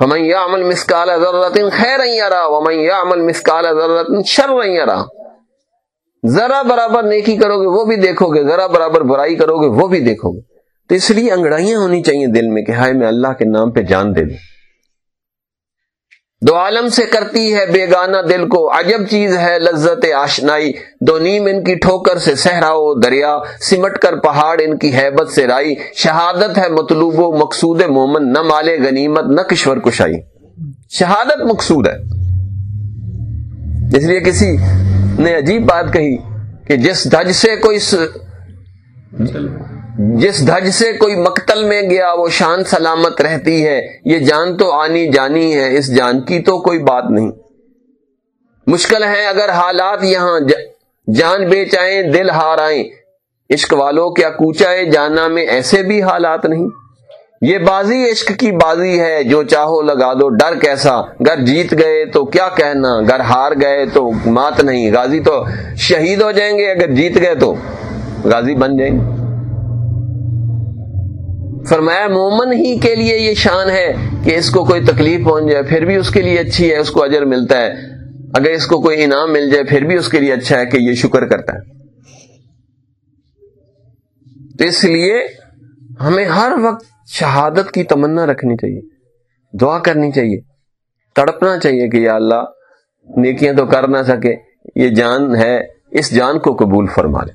ہمیا عمل مسکال خیر رہا عمل مسکال شر رہا ذرا برابر نیکی کرو گے وہ بھی دیکھو گے، ذرا برابر برائی کرو گے، وہ بھی دیکھو گے۔ تو اس لیے انگڑائیاں ہونی چاہیے دل میں کہ ہائے میں اللہ کے نام پہ جان دے دوں۔ دو عالم سے کرتی ہے بیگانہ دل کو، عجب چیز ہے لذت آشنائی۔ دو نیم ان کی ٹھوکر سے سہراؤ دریا، سمٹ کر پہاڑ ان کی حیبت سے رائی۔ شہادت ہے مطلوب و مقصود مومن، نہ مالے غنیمت، نہ کشور کشائی۔ شہادت مقصود ہے۔ اس لیے کسی نے عجیب بات کہی کہ جس دھج سے کوئی جس دھج سے کوئی مقتل میں گیا، وہ شان سلامت رہتی ہے۔ یہ جان تو آنی جانی ہے، اس جان کی تو کوئی بات نہیں۔ مشکل ہے اگر حالات یہاں جان بے دل ہار آئیں عشق والوں کیا کوچائے، جانا میں ایسے بھی حالات نہیں۔ یہ بازی عشق کی بازی ہے، جو چاہو لگا دو ڈر کیسا۔ گر جیت گئے تو کیا کہنا، گر ہار گئے تو مات نہیں۔ غازی تو شہید ہو جائیں گے، اگر جیت گئے تو غازی بن جائیں گے۔ فرمایا، مومن ہی کے لیے یہ شان ہے کہ اس کو کوئی تکلیف پہنچ جائے، پھر بھی اس کے لیے اچھی ہے، اس کو اجر ملتا ہے۔ اگر اس کو کوئی انعام مل جائے، پھر بھی اس کے لیے اچھا ہے کہ یہ شکر کرتا ہے۔ تو اس لیے ہمیں ہر وقت شہادت کی تمنا رکھنی چاہیے دعا کرنی چاہیے تڑپنا چاہیے کہ یا اللہ نیکیاں تو کر نہ سکے یہ جان ہے اس جان کو قبول فرما لے۔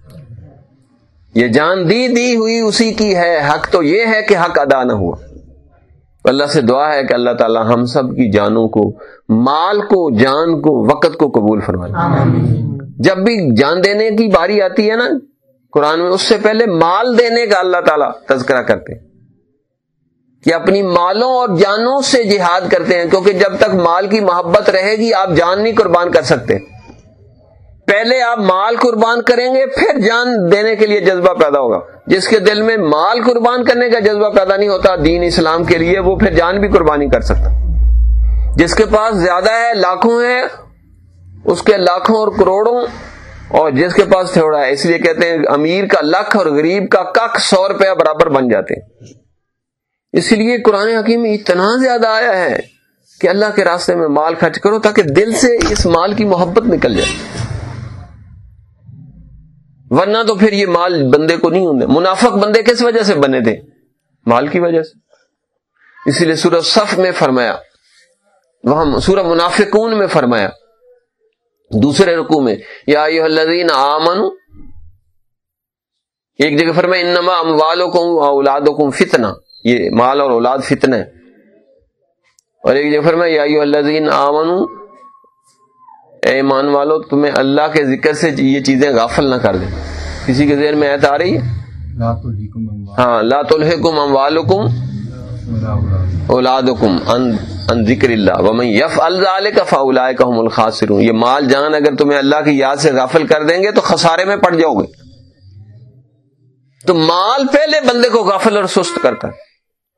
یہ جان دی دی ہوئی اسی کی ہے حق تو یہ ہے کہ حق ادا نہ ہوا۔ اللہ سے دعا ہے کہ اللہ تعالی ہم سب کی جانوں کو مال کو جان کو وقت کو قبول فرما جب بھی جان دینے کی باری آتی ہے نا قرآن میں اس سے پہلے مال دینے کا اللہ تعالیٰ تذکرہ کرتے کہ اپنی مالوں اور جانوں سے جہاد کرتے ہیں، کیونکہ جب تک مال کی محبت رہے گی، آپ جان نہیں قربان کر سکتے۔ پہلے آپ مال قربان کریں گے، پھر جان دینے کے لیے جذبہ پیدا ہوگا۔ جس کے دل میں مال قربان کرنے کا جذبہ پیدا نہیں ہوتا، دین اسلام کے لیے وہ پھر جان بھی قربانی کر سکتا۔ جس کے پاس زیادہ ہے، لاکھوں ہے، اس کے لاکھوں اور کروڑوں، اور جس کے پاس تھوڑا ہے، اس لیے کہتے ہیں، امیر کا لکھ اور غریب کا کک سو روپیہ برابر بن جاتے ہیں۔ اس لیے قرآن حکیم میں اتنا زیادہ آیا ہے کہ اللہ کے راستے میں مال خرچ کرو تاکہ دل سے اس مال کی محبت نکل جائے۔ ورنہ تو پھر یہ مال بندے کو نہیں ہوتے منافق بندے کس وجہ سے بنے تھے؟ مال کی وجہ سے۔ اسی لیے سورہ صف میں فرمایا۔ وہاں سورہ منافقون میں فرمایا۔ دوسرے رقو میں، یا الذین آمن ایک جگہ فرمایا، انما اموالکم اولادکم فتنہ۔ یہ مال اور اولاد فتنہ ہے۔ اور ایک جگہ فرمایا یا الذین آمن اے ایمان والو تمہیں اللہ کے ذکر سے یہ چیزیں غافل نہ کر دیں۔ کسی کے ذہن میں ایت آ رہی ہے؟ ہاں لا تلحکم اموالکم اولادکم ان ذکر اللہ۔ ومن یفعل ذلک فاولئک هم الخاسرون۔ یہ مال جان اگر تمہیں اللہ کی یاد سے غافل کر دیں گے تو خسارے میں پڑ جاؤ گے۔ تو مال پہلے بندے کو غافل اور سست کرتا ہے۔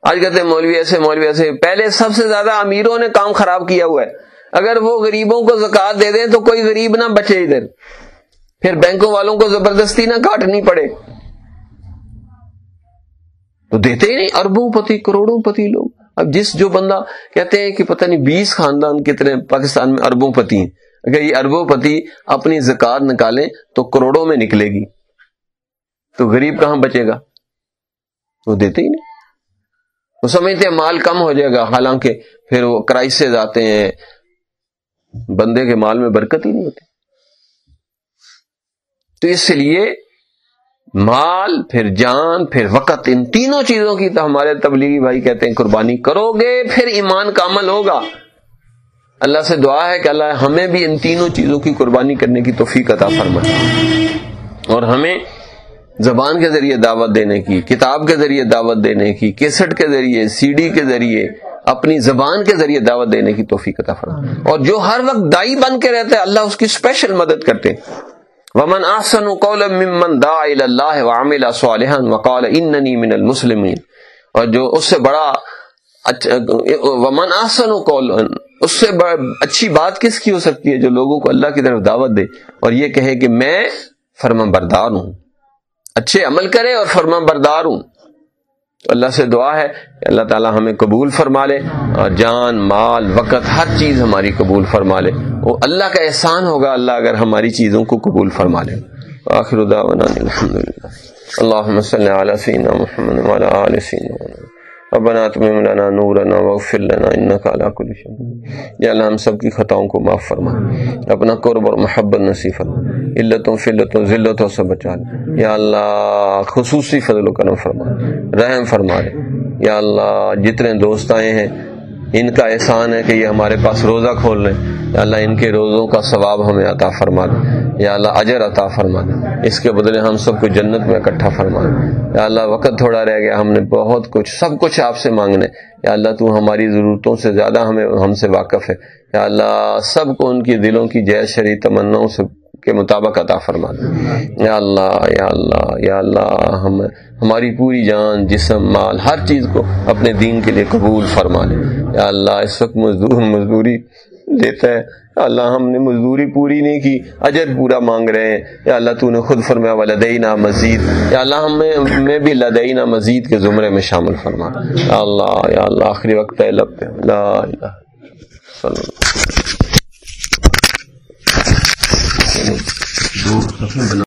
آج کہتے ہیں مولوی ایسے مولوی ایسے۔ پہلے سب سے زیادہ امیروں نے کام خراب کیا ہوا ہے۔ اگر وہ غریبوں کو زکات دے دیں تو کوئی غریب نہ بچے ادھر۔ پھر بینکوں والوں کو زبردستی نہ کاٹنی پڑے۔ تو دیتے ہی نہیں، اربوں پتی، کروڑوں پتی لوگ۔ اب جس جو بندہ کہتے ہیں کہ پتہ نہیں بیس خاندان کتنے پاکستان میں اربوں پتی ہیں۔ اگر یہ اربوں پتی اپنی زکات نکالیں تو کروڑوں میں نکلے گی۔ تو غریب کہاں بچے گا؟ وہ دیتے ہی نہیں۔ وہ سمجھتے ہیں مال کم ہو جائے گا، حالانکہ پھر وہ کرائسز آتے ہیں۔ بندے کے مال میں برکت ہی نہیں ہوتی۔ تو اس لیے مال، پھر جان، پھر وقت، ان تینوں چیزوں کی تو ہمارے تبلیغی بھائی کہتے ہیں، قربانی کرو گے، پھر ایمان کا عمل ہوگا۔ اللہ سے دعا ہے کہ اللہ ہمیں بھی ان تینوں چیزوں کی قربانی کرنے کی توفیق عطا فرمائے۔ اور ہمیں زبان کے ذریعے دعوت دینے کی کتاب کے ذریعے دعوت دینے کی کیسٹ کے ذریعے سی ڈی کے ذریعے اپنی زبان کے ذریعے دعوت دینے کی توفیق عطا فرمائے۔ اور جو ہر وقت دائی بن کے رہتے اللہ اس کی اسپیشل مدد کرتے ومن احسن قولا ممن دعا الى الله وعمل صالحا وقال انني من المسلمين۔ اور جو اس سے بڑا ومن احسن قولا اس سے اچھی بات کس کی ہو سکتی ہے جو لوگوں کو اللہ کی طرف دعوت دے اور یہ کہے کہ میں فرما بردار ہوں۔ اچھے عمل کرے اور فرما بردار ہوں۔ اللہ سے دعا ہے کہ اللہ تعالی ہمیں قبول فرما لے اور جان، مال، وقت، ہر چیز ہماری قبول فرما لے۔ وہ اللہ کا احسان ہوگا، اللہ اگر ہماری چیزوں کو قبول فرما لے۔ آخر دعوانا الحمد للہ اللہم صلی علی سینا محمد وعلی آل سینا ربنا تمیم لنا نورنا واغفر لنا انك على كل شيء یا اللہ ہم سب کی خطاؤں کو معاف فرما۔ اپنا قرب اور محبت نصیب فرما۔ علتوں، فلتوں، ذلتوں سے بچا لے۔ یا اللہ خصوصی فضل و کرم فرما۔ رحم فرما لے یا اللہ جتنے دوست آئے ہیں ان کا احسان ہے کہ یہ ہمارے پاس روزہ کھول لیں۔ یا اللہ ان کے روزوں کا ثواب ہمیں عطا فرما دے۔ یا اللہ اجر عطا فرما دے۔ اس کے بدلے ہم سب کو جنت میں اکٹھا فرما دے۔ یا اللہ وقت تھوڑا رہ گیا، ہم نے بہت کچھ، سب کچھ آپ سے مانگنے۔ یا اللہ تو ہماری ضرورتوں سے زیادہ ہمیں، ہم سے واقف ہے۔ یا اللہ سب کو ان کی دلوں کی جے شری تمناؤں سے کے مطابق عطا فرما دے یا اللہ یا اللہ یا اللہ، ہم، ہماری پوری جان، جسم، مال، ہر چیز کو اپنے دین کے لیے قبول فرما لے۔ یا اللہ، اس وقت مزدور، مزدوری دیتا ہے۔ اللہ، ہم نے مزدوری پوری نہیں کی، اجر پورا مانگ رہے ہیں۔ یا اللہ، تو نے خود فرمایا، ولدینا مزید یا اللہ ہمیں میں بھی لدینا مزید کے زمرے میں شامل فرما۔ یا اللہ یا اللہ، آخری وقت ہے، لب پہ۔ لا الہ صلی اللہ جو سفر بنا